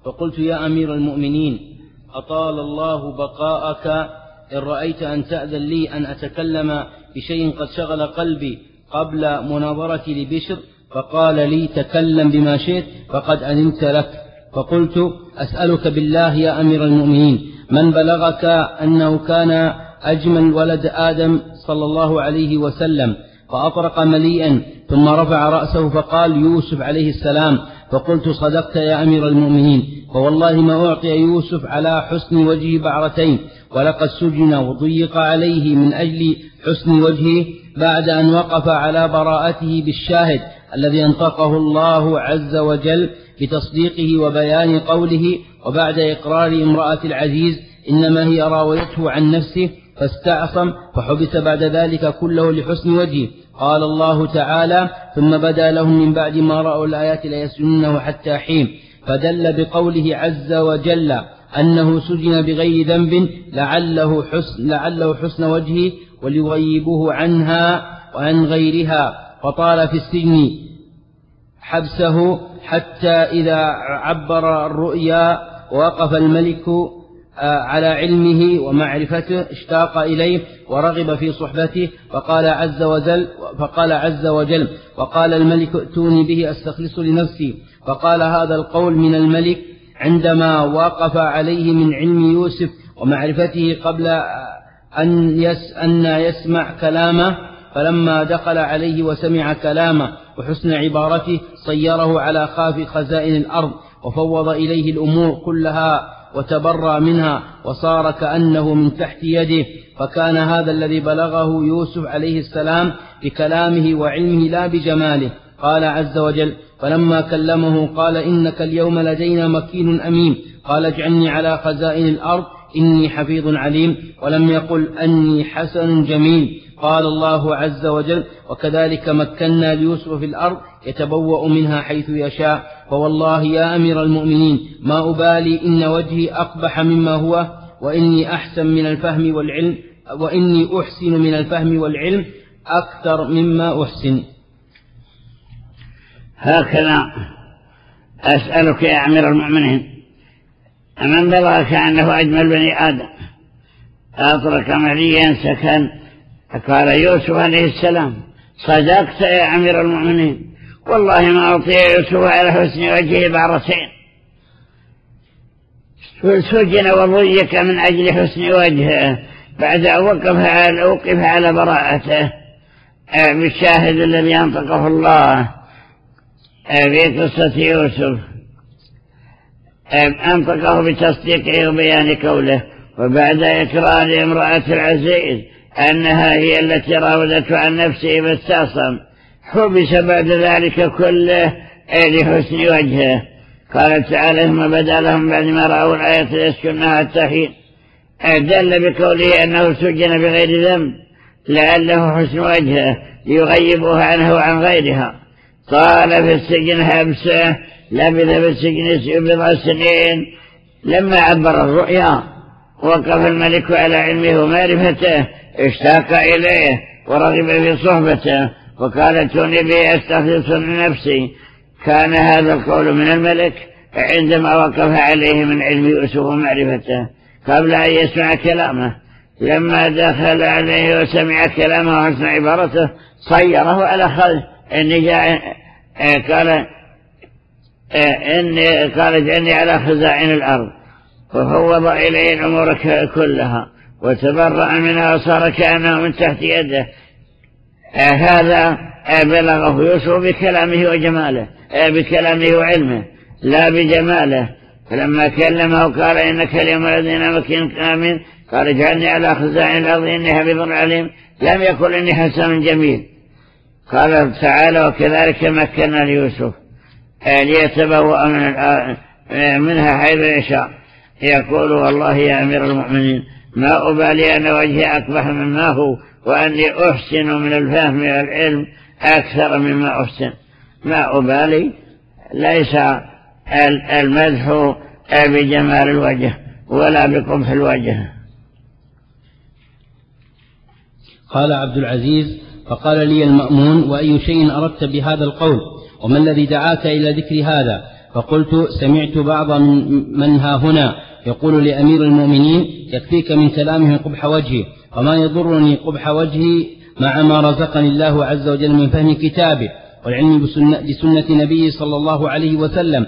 [SPEAKER 1] فقلت يا أمير المؤمنين أطال الله بقاءك إن رأيت أن تأذن لي أن أتكلم بشيء قد شغل قلبي قبل مناظرتي لبشر فقال لي تكلم بما شئت فقد أذنت لك. فقلت أسألك بالله يا أمير المؤمنين من بلغك أنه كان أجمل ولد آدم صلى الله عليه وسلم فأطرق مليئا ثم رفع رأسه فقال يوسف عليه السلام فقلت صدقت يا أمير المؤمنين فوالله ما أعطي يوسف على حسن وجهه بعرتين ولقد سجن وضيق عليه من أجل حسن وجهه بعد أن وقف على براءته بالشاهد الذي أنطقه الله عز وجل بتصديقه وبيان قوله وبعد إقرار امرأة العزيز إنما هي راودته عن نفسه فاستعصم فحبس بعد ذلك كله لحسن وجهه. قال الله تعالى ثم بدا لهم من بعد ما رأوا الآيات ليسجنونه حتى حين فدل بقوله عز وجل أنه سجن بغير ذنب لعله حسن, لعله حسن وجهه وليغيبوه عنها وعن غيرها فطال في السجن حبسه حتى إذا عبر الرؤيا ووقف الملك على علمه ومعرفته اشتاق إليه ورغب في صحبته فقال عز وجل فقال عز وجل وقال الملك ائتوني به أستخلص لنفسي. فقال هذا القول من الملك عندما وقف عليه من علم يوسف ومعرفته قبل أن, يس أن يسمع كلامه فلما دخل عليه وسمع كلامه وحسن عبارته صيره على خاف خزائن الأرض وفوض إليه الأمور كلها وتبرى منها وصار كأنه من تحت يده. فكان هذا الذي بلغه يوسف عليه السلام بكلامه وعلمه لا بجماله. قال عز وجل فلما كلمه قال إنك اليوم لدينا مكين أمين قال اجعلني على خزائن الأرض إني حفيظ عليم ولم يقل أني حسن جميل. قال الله عز وجل وكذلك مكنا ليوسف في الأرض يتبوأ منها حيث يشاء. فوالله يا أمير المؤمنين ما أبالي إن وجهي أقبح مما هو وإني أحسن من الفهم والعلم وإني أحسن من الفهم والعلم أكثر مما أحسن.
[SPEAKER 2] هكذا أسألك يا أمير المؤمنين من بلغك أنه أجمل بني آدم أطرق مليا سكن قال يوسف عليه السلام صدقت يا أمير المؤمنين والله ما أعطي يوسف على حسن وجهه بعرتين سجن وضيق من أجل حسن وجهه بعد أن وقف على, وقف على براءته. بالشاهد الذي أنطقه الله في قصة يوسف. أنطقه بتصديقه وبيان قوله وبعد إكرار امرأة العزيز أنها هي التي راودته عن نفسه فاستعصم حبس بعد ذلك كله لحسن وجهه. قال تعالى ثم بدأ لهم بعد ما رأوا الآية يسكنها حتى حين دل بقوله أنه سجن بغير ذنب لعله حسن وجهه ليغيبوه عنه وعن غيرها. طال في السجن حبسه لبث في السجن بضع سنين لما عبر الرؤيا وقف الملك على علمه ومعرفته اشتاق إليه ورغب في صحبته وقال اتوني به استخلص من نفسي كان هذا القول من الملك عندما وقف عليه من علم يوسف ومعرفته قبل أن يسمع كلامه. لما دخل عليه وسمع كلامه وحسن عبارته صيره على خلف إني جاء قال إني قال جاني على خزائن الأرض ففوض إليه الأمور كلها وتبرأ منها وصار كأنه من تحت يده. هذا بلغه يوسف بكلامه وجماله بكلامه وعلمه لا بجماله. فلما كلمه قال إنك اليوم الذين مكين آمين قال اجعلني على خزائن الأرض إني حبيب عليم لم يقل إني حسن جميل. قال تعالى وكذلك مكنا ليوسف ليتبوأ من منها حيث يشاء. يقول والله يا أمير المؤمنين ما أبالي أن وجهي أقبح مما هو وأني أحسن من الفهم والعلم أكثر مما أحسن. ما أبالي؟ ليس المدح بجمال الوجه ولا بقبح الوجه.
[SPEAKER 1] قال عبد العزيز فقال لي المأمون وأي شيء أردت بهذا القول؟ وما الذي دعاك إلى ذكر هذا؟ فقلت سمعت بعض من ها هنا يقول لأمير المؤمنين يكفيك من كلامه قبح وجهي وما يضرني قبح وجهي مع ما رزقني الله عز وجل من فهم كتابه والعلم بسنة نبيه صلى الله عليه وسلم.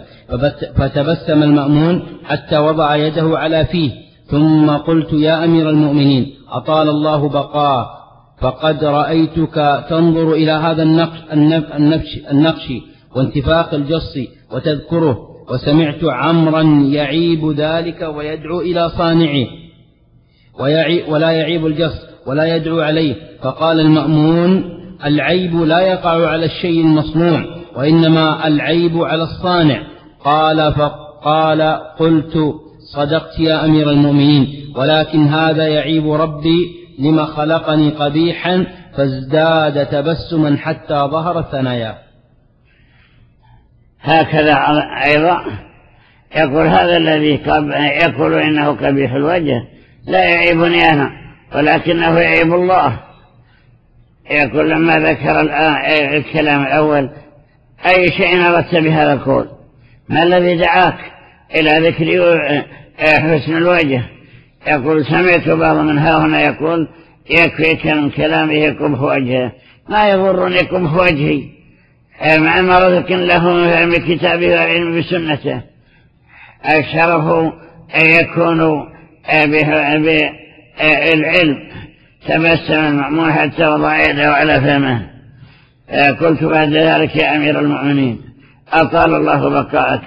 [SPEAKER 1] فتبسم المأمون حتى وضع يده على فيه. ثم قلت يا أمير المؤمنين أطال الله بقاه. فقد رأيتك تنظر إلى هذا النقش, النقش, النقش وانتفاق الجص وتذكره وسمعت عمرا يعيب ذلك ويدعو إلى صانعه. ولا يعيب الجص ولا يدعو عليه. فقال المأمون العيب لا يقع على الشيء المصنوع وإنما العيب على الصانع. قال فقال قلت صدقت يا أمير المؤمنين ولكن هذا يعيب ربي لما خلقني قبيحا فازداد تبسما حتى ظهر ثنايا.
[SPEAKER 2] هكذا أيضا يقول هذا الذي يقول إنه قبيح الوجه. لا يعيبني أنا ولكنه يعيب الله. يقول لما ذكر الكلام الأول أي شيء أردت بهذا القول؟ ما الذي دعاك إلى ذكر حسن الوجه؟ يقول سمعت بعض من ها هنا يقول يكفيك من كلامه قبح وجهه. ما يضرني قبح وجهي. مع رزق له من كتابه والعلم بسنته. الشرف يكون بالعلم تبسم المأمون حتى وضع يده على فمه. قلت بعد ذلك يا أمير المؤمنين أطال الله بقاءك.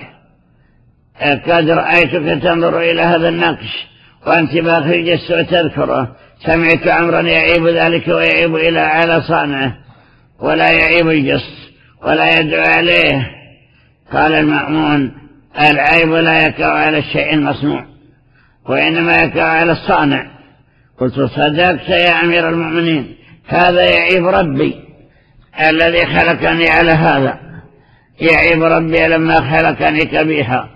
[SPEAKER 2] قد رأيتك تنظر إلى هذا النقش. وانتباه الجس وتذكره سمعت عمرا يعيب ذلك ويعيب إلى على صانعه ولا يعيب الجس ولا يدعو عليه. قال المأمون العيب لا يقع على الشيء المصنوع وإنما يقع على الصانع. قلت صدقت يا أمير المؤمنين هذا يعيب ربي الذي خلقني على هذا. يعيب ربي لما خلقني كبيحا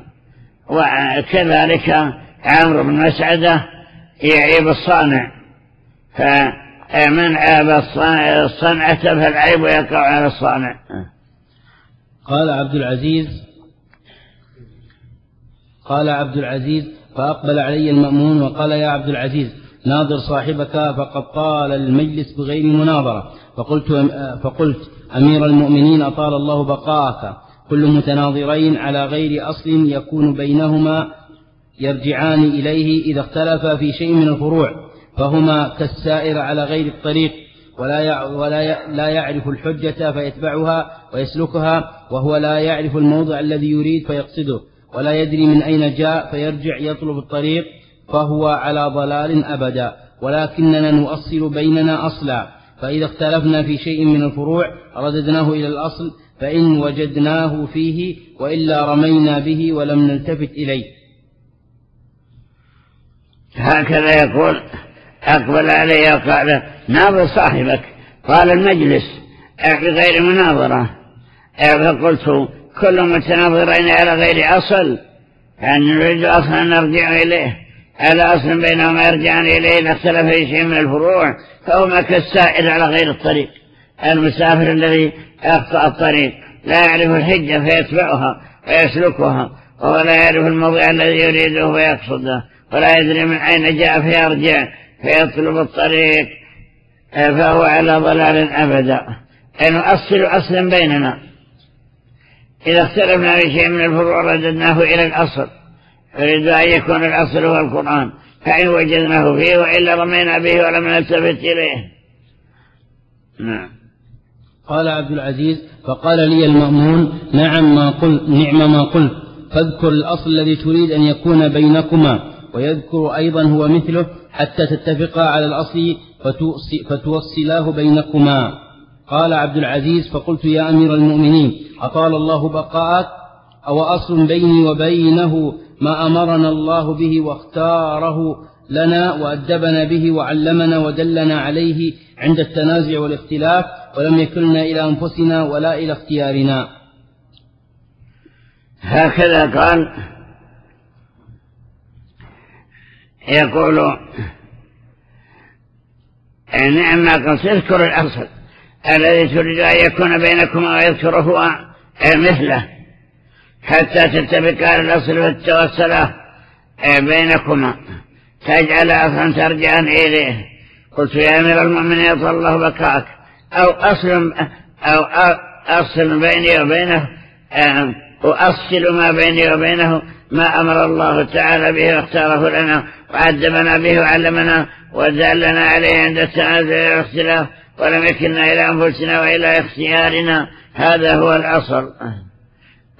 [SPEAKER 2] وكذلك عمرو بن مسعدة يعيب الصانع. فمن عاب الصنعة فالعيب يقع على الصانع.
[SPEAKER 1] قال عبد العزيز قال عبد العزيز فأقبل علي المأمون وقال يا عبد العزيز ناظر صاحبك فقد طال المجلس بغير مناظرة. فقلت, فقلت أمير المؤمنين أطال الله بقاءك كل متناظرين على غير أصل يكون بينهما يرجعان إليه إذا اختلفا في شيء من الفروع فهما كالسائر على غير الطريق ولا ولا لا يعرف الحجة فيتبعها ويسلكها وهو لا يعرف الموضع الذي يريد فيقصده ولا يدري من أين جاء فيرجع يطلب الطريق فهو على ضلال أبدا ولكننا نؤصل بيننا أصلا فإذا اختلفنا في شيء من الفروع رددناه إلى الأصل فإن وجدناه فيه وإلا رمينا به ولم نلتفت إليه.
[SPEAKER 2] هكذا يقول أقبل علي وقال ناظر صاحبك. قال المجلس. بغير مناظرة. فقلت كل متناظرين على غير أصل. يعني نريد أصلا نرجع إليه؟ على أصل بينهما يرجعان إليه إذا اختلف في شيء من الفروع؟ فهما كالسائر على غير الطريق. المسافر الذي أخطأ الطريق. لا يعرف الحجة فيتبعها ويسلكها وهو لا يعرف الموضع الذي يريده ويقصده. ولا يدري من أين جاء فيرجع فيطلب الطريق فهو على ضلال أبدا. أن أصل أصلا بيننا. إذا اختلفنا في شيء من الفروع رددناه إلى الأصل. يريد أن يكون الأصل هو القرآن. فإن وجدناه فيه وإلا رمينا به ولم نلتفت إليه.
[SPEAKER 1] نعم. قال عبد العزيز فقال لي المأمون نعم ما قلت نعم ما قلت. فاذكر الأصل الذي تريد أن يكون بينكما. ويذكر أيضا هو مثله حتى تتفقا على الأصل فتوصلاه بينكما. قال عبد العزيز فقلت يا أمير المؤمنين أطال الله بقاءك؟ أو أصل بيني وبينه ما أمرنا الله به واختاره لنا وأدبنا به وعلمنا ودلنا عليه عند التنازع والاختلاف ولم يكلنا إلى أنفسنا ولا إلى اختيارنا.
[SPEAKER 2] هكذا قال يقول نعم ما اذكر الأصل الذي تريد أن يكون بينكما ويذكر هو مثله حتى تتفق على الأصل والتوسل بينكما تجعل أصلا ترجعا إليه. قلت يا أمير المؤمنين يطول الله بكاك أو أصل أو أصل بيني وبينه وأصل ما بيني وبينه ما أمر الله تعالى به واختاره لنا وعدمنا به وعلمنا ودلنا عليه عند التنازل والاختلاف ولم يكلنا إلى أنفسنا وإلى اختيارنا. هذا هو الأصل.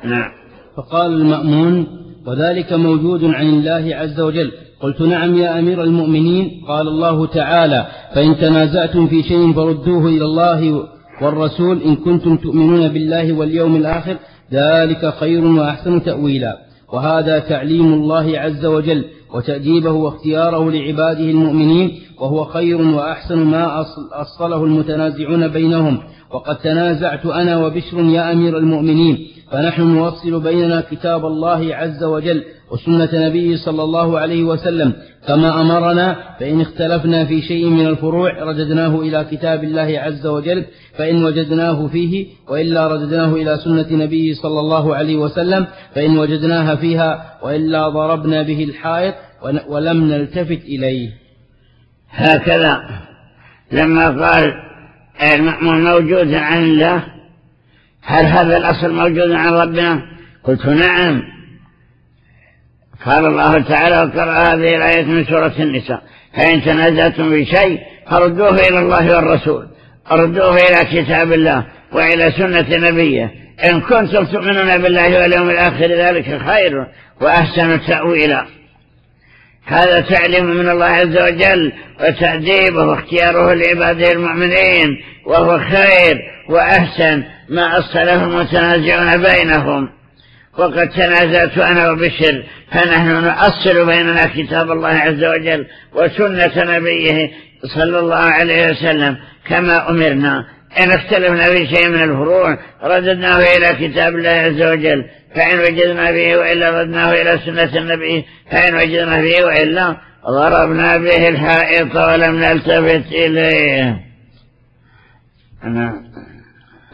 [SPEAKER 1] نعم. فقال المأمون وذلك موجود عن الله عز وجل. قلت نعم يا أمير المؤمنين. قال الله تعالى فإن تنازعتم في شيء فردوه إلى الله والرسول إن كنتم تؤمنون بالله واليوم الآخر ذلك خير وأحسن تأويلا. وهذا تعليم الله عز وجل وتأديبه واختياره لعباده المؤمنين وهو خير وأحسن ما أصله المتنازعون بينهم. وقد تنازعت أنا وبشر يا أمير المؤمنين. فنحن نوصل بيننا كتاب الله عز وجل وسنة نبيه صلى الله عليه وسلم. كما أمرنا فإن اختلفنا في شيء من الفروع رددناه إلى كتاب الله عز وجل فإن وجدناه فيه وإلا رددناه إلى سنة نبيه صلى الله عليه وسلم فإن وجدناها فيها وإلا ضربنا به الحائط ولم نلتفت إليه.
[SPEAKER 2] هكذا لما قال المأمون موجود عن الله هل هذا الأصل موجود عن ربنا؟ قلت نعم. قال الله تعالى وقرأ هذه الآية من سورة النساء. فإن تنازعتم في شيء فردوه إلى الله والرسول. ردوه إلى كتاب الله وإلى سنة نبيه. إن كنتم تؤمنون بالله واليوم الآخر ذلك خير وأحسن تأويلا. هذا تعليم من الله عز وجل وتأديبه واختياره لعباده المؤمنين وهو خير وأحسن ما أصله المتنازعون بينهم. وقد تنازلت أنا وبشر فنحن نؤصل بيننا كتاب الله عز وجل وسنة نبيه صلى الله عليه وسلم كما أمرنا. إن اختلفنا في شيء من الفروع رددناه إلى كتاب الله عز وجل. فإن وجدنا فيه وإلا ردناه إلى سنة النبي فإن وجدنا فيه وإلا ضربنا به الحائط ولم نلتفت إليه.
[SPEAKER 1] نعم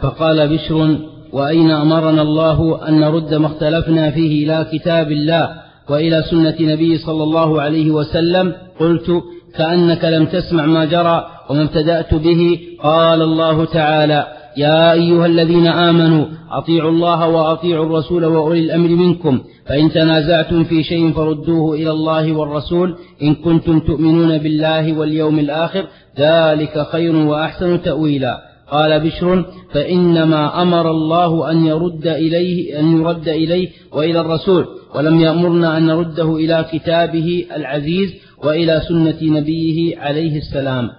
[SPEAKER 1] فقال بشر وأين أمرنا الله أن نرد ما اختلفنا فيه إلى كتاب الله وإلى سنة نبي صلى الله عليه وسلم؟ قلت كأنك لم تسمع ما جرى وما ابتدأت به قال الله تعالى يا أيها الذين آمنوا أطيعوا الله وأطيعوا الرسول وأولي الأمر منكم. فإن تنازعتم في شيء فردوه إلى الله والرسول. إن كنتم تؤمنون بالله واليوم الآخر ذلك خير وأحسن تأويلا. قال بشر فإنما أمر الله أن يرد إليه أن يرد إليه وإلى الرسول. ولم يأمرنا أن نرده إلى كتابه العزيز وإلى سنة نبيه عليه السلام.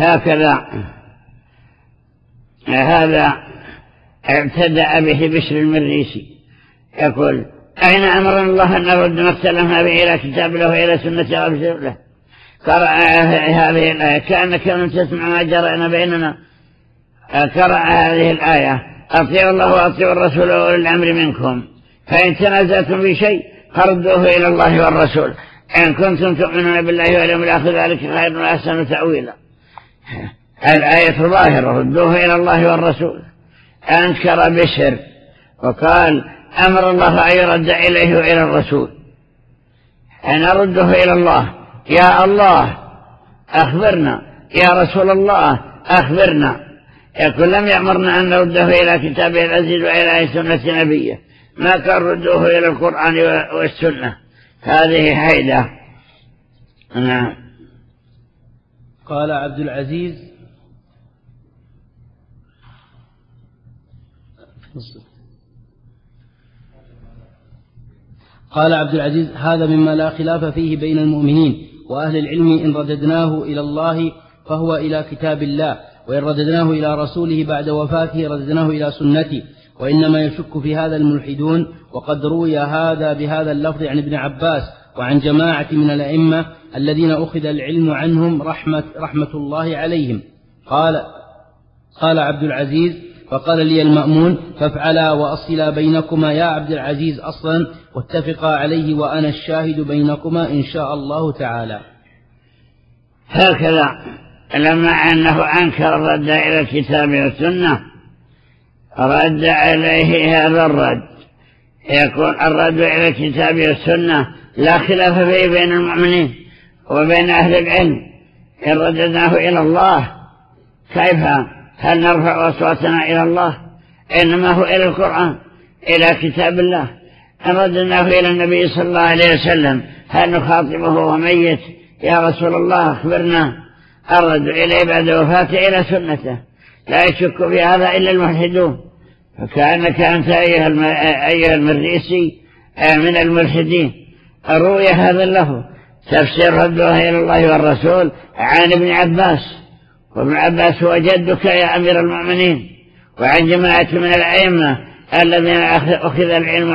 [SPEAKER 2] هكذا. هذا ابتدأ به بشر المريسي. يقول أين أمر الله أن نرد ما اختلفنا به إلى كتاب الله وإلى سنة رسوله؟ قرأ هذه الآية. كأنك لم تسمع ما جرأنا بيننا. قرأ هذه الآية. أطيعوا الله وأطيعوا الرسول وأولي الأمر منكم. فإن تنازلتم في شيء فردوه إلى الله والرسول. إن كنتم تؤمنون بالله واليوم الآخر ذلك خير وأحسن تأويلا. الآية ظاهرة ردوه إلى الله والرسول. أنكر بشر وقال أمر الله أن يرد إليه وإلى الرسول. أن أرده إلى الله. يا الله أخبرنا. يا رسول الله أخبرنا. يقول لم يأمرنا أن نرده إلى كتابه العزيز وإلى سنة نبيه. ما كان ردوه إلى القرآن والسنة. هذه حيدة نعم.
[SPEAKER 1] قال عبد العزيز. قال عبد العزيز هذا مما لا خلاف فيه بين المؤمنين وأهل العلم إن رددناه إلى الله فهو إلى كتاب الله وإن رددناه إلى رسوله بعد وفاته رددناه إلى سنته وإنما يشك في هذا الملحدون وقد روي هذا بهذا اللفظ عن ابن عباس وعن جماعة من الأئمة الذين أخذ العلم عنهم رحمة, رحمة الله عليهم. قال قال عبد العزيز فقال لي المأمون فافعلا وأصلا بينكما يا عبد العزيز أصلا واتفقا عليه وأنا الشاهد بينكما إن شاء الله تعالى.
[SPEAKER 2] هكذا لما أنه أنكر الرد إلى الكتاب والسنة رد عليه هذا الرد. يكون الرد إلى الكتاب والسنة لا خلاف فيه بين المؤمنين وبين أهل العلم. إن رددناه إلى الله كيف؟ هل نرفع أصواتنا إلى الله؟ إنما هو إلى القرآن إلى كتاب الله. إن رددناه إلى النبي صلى الله عليه وسلم هل نخاطبه وهو ميت يا رسول الله أخبرنا. الرد إليه بعد وفاته إلى سنته. لا يشك في هذا إلا الملحدون فكأنك أنت أيها المريسي من الملحدين. روي هذا اللفظ تفسير ردها إلى الله والرسول عن ابن عباس. وابن عباس هو جدك يا أمير المؤمنين. وعن جماعة من الأئمة الذين أخذ العلم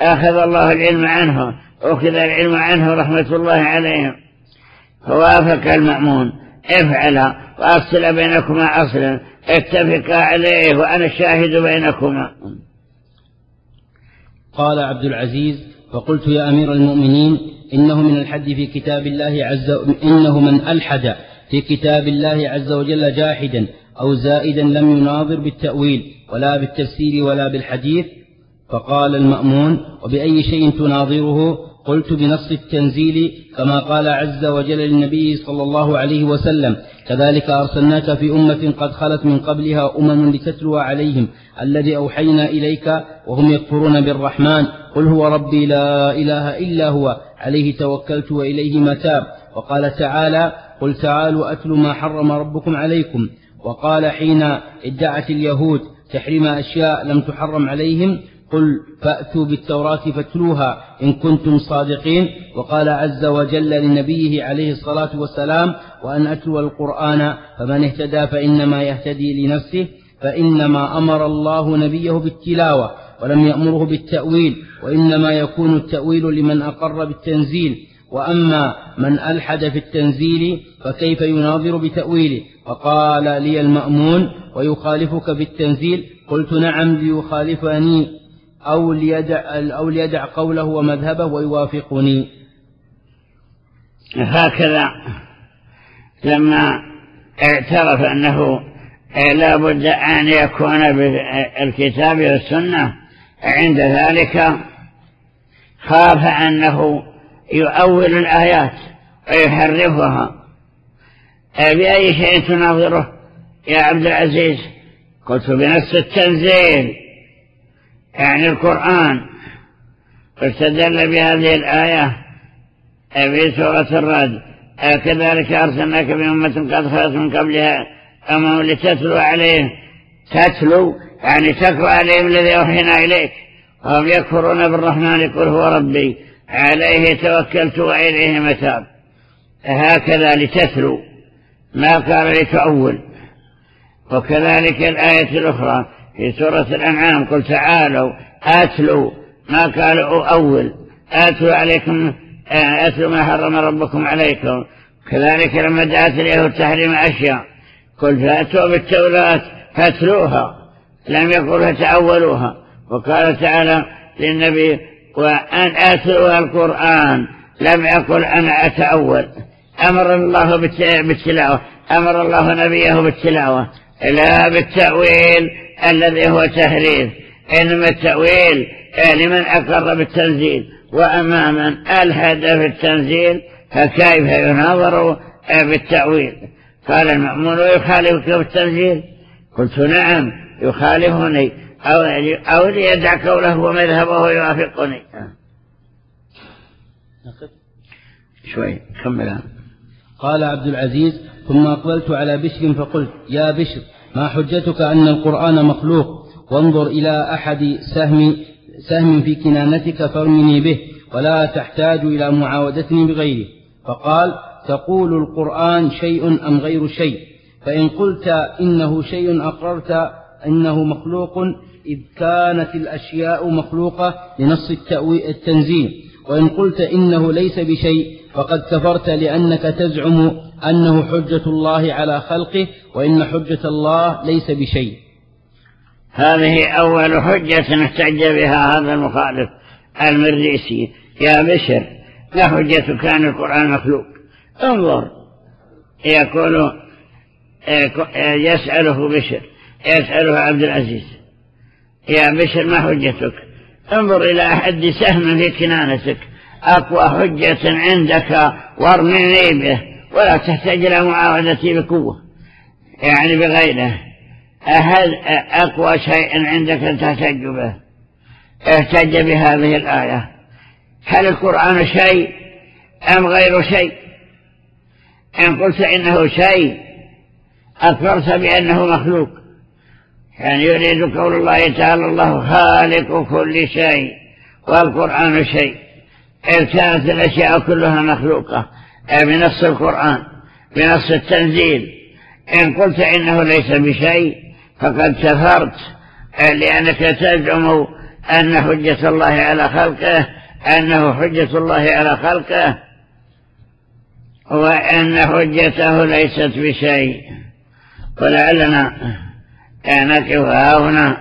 [SPEAKER 2] أخذ الله العلم عنه أخذ العلم عنه رحمة الله عليهم. فوافق المأمون. افعل وأفصل بينكما أصلا اتفقا عليه وأنا الشاهد بينكما.
[SPEAKER 1] قال عبد العزيز فقلت يا أمير المؤمنين إنه من الحد في كتاب الله عز. إنه من ألحد في كتاب الله عز وجل جاحدا أو زائدا لم يناظر بالتأويل ولا بالتفسير ولا بالحديث. فقال المأمون وبأي شيء تناظره؟ قلت بنص التنزيل كما قال عز وجل للنبي صلى الله عليه وسلم كذلك أرسلناك في أمة قد خلت من قبلها أمم لتتلو عليهم الذي أوحينا إليك وهم يكفرون بالرحمن قل هو ربي لا إله إلا هو عليه توكلت وإليه متاب وقال تعالى قل تعالوا أتل ما حرم ربكم عليكم وقال حين ادعت اليهود تحريم أشياء لم تحرم عليهم قل فأتوا بالتوراة فاتلوها إن كنتم صادقين. وقال عز وجل لنبيه عليه الصلاة والسلام وأن أتلو القرآن فمن اهتدى فإنما يهتدي لنفسه فإنما أمر الله نبيه بالتلاوة ولم يأمره بالتأويل وإنما يكون التأويل لمن أقر بالتنزيل. وأما من ألحد في التنزيل فكيف يناظر بتأويله؟ فقال لي المأمون ويخالفك بالتنزيل؟ قلت نعم ليخالفني. أو ليدع, أو ليدع قوله ومذهبه ويوافقني.
[SPEAKER 2] هكذا لما اعترف أنه لا بد أن يكون بالكتاب والسنة عند ذلك خاف أنه يؤول الآيات ويحرفها. بأي شيء تناظره يا عبد العزيز؟ قلت بنفس التنزيل. يعني القرآن واستدل بهذه الآية في سورة الرد كذلك أرسلناك بأمة قد خلت من قبلها أمام لتتلو عليهم تتلو يعني تقرأ عليهم الذي أوحينا إليك. وهم يكفرون بالرحمن قل هو ربي عليه توكلت وإليه متاب. هكذا لتتلو ما قال لتأول وكذلك الآية الأخرى في سورة الأنعام قل تعالوا أتلوا ما قالوا أول أتلوا عليكم أتلوا ما حرم ربكم عليكم. كذلك لما دعت اليهود تحريم أشياء قل فأتوا بالتوراة فاتلوها لم يقل فتأولوها. وقال تعالى للنبي وأن أتلوا القرآن لم يقل أنا أتأول. أمر الله بالتلاوة أمر الله نبيه بالتلاوة لا بالتأويل. الذي هو تهريب إنما التأويل لمن أقر بالتنزيل. وأما من ألحد في التنزيل فكيف يناظر بالتأويل؟ قال المأمون يخالفك بالتنزيل قلت نعم يخالفني أو, أو ليدع قوله ومذهبه يوافقني. شوي كمل.
[SPEAKER 1] قال عبد العزيز ثم أقبلت على بشر فقلت يا بشر ما حجتك أن القرآن مخلوق؟ وانظر إلى أحد سهم, سهم في كنانتك فارمني به ولا تحتاج إلى معاودتني بغيره. فقال تقول القرآن شيء أم غير شيء؟ فإن قلت إنه شيء أقررت إنه مخلوق إذ كانت الأشياء مخلوقة لنص التنزيل. وإن قلت إنه ليس بشيء فقد كفرت لأنك تزعم أنه حجة الله على خلقه وإن حجة الله ليس بشيء.
[SPEAKER 2] هذه أول حجة احتج بها هذا المخالف المريسي. يا بشر ما حجتك أن القرآن مخلوق؟ انظر. يقول يسأله بشر يسأله عبد العزيز. يا بشر ما حجتك؟ انظر إلى أحد سهم في كنانتك. أقوى حجة عندك وارمني به ولا تحتاج إلى معاودتي بقوة. يعني بغيره. أهل أقوى شيء عندك تحتاج به. احتج بهذه الآية. هل القرآن شيء أم غير شيء؟ إن قلت إنه شيء أكبرت بأنه مخلوق. يعني يريد قول الله تعالى الله خالق كل شيء والقرآن شيء. إذ كانت الأشياء كلها مخلوقة. بنص القرآن بنص التنزيل. إن قلت إنه ليس بشيء فقد كفرت. لأنك تزعم أن حجة الله على خلقه أنه حجة الله على خلقه وأن حجته ليست بشيء. ولعلنا نقف هنا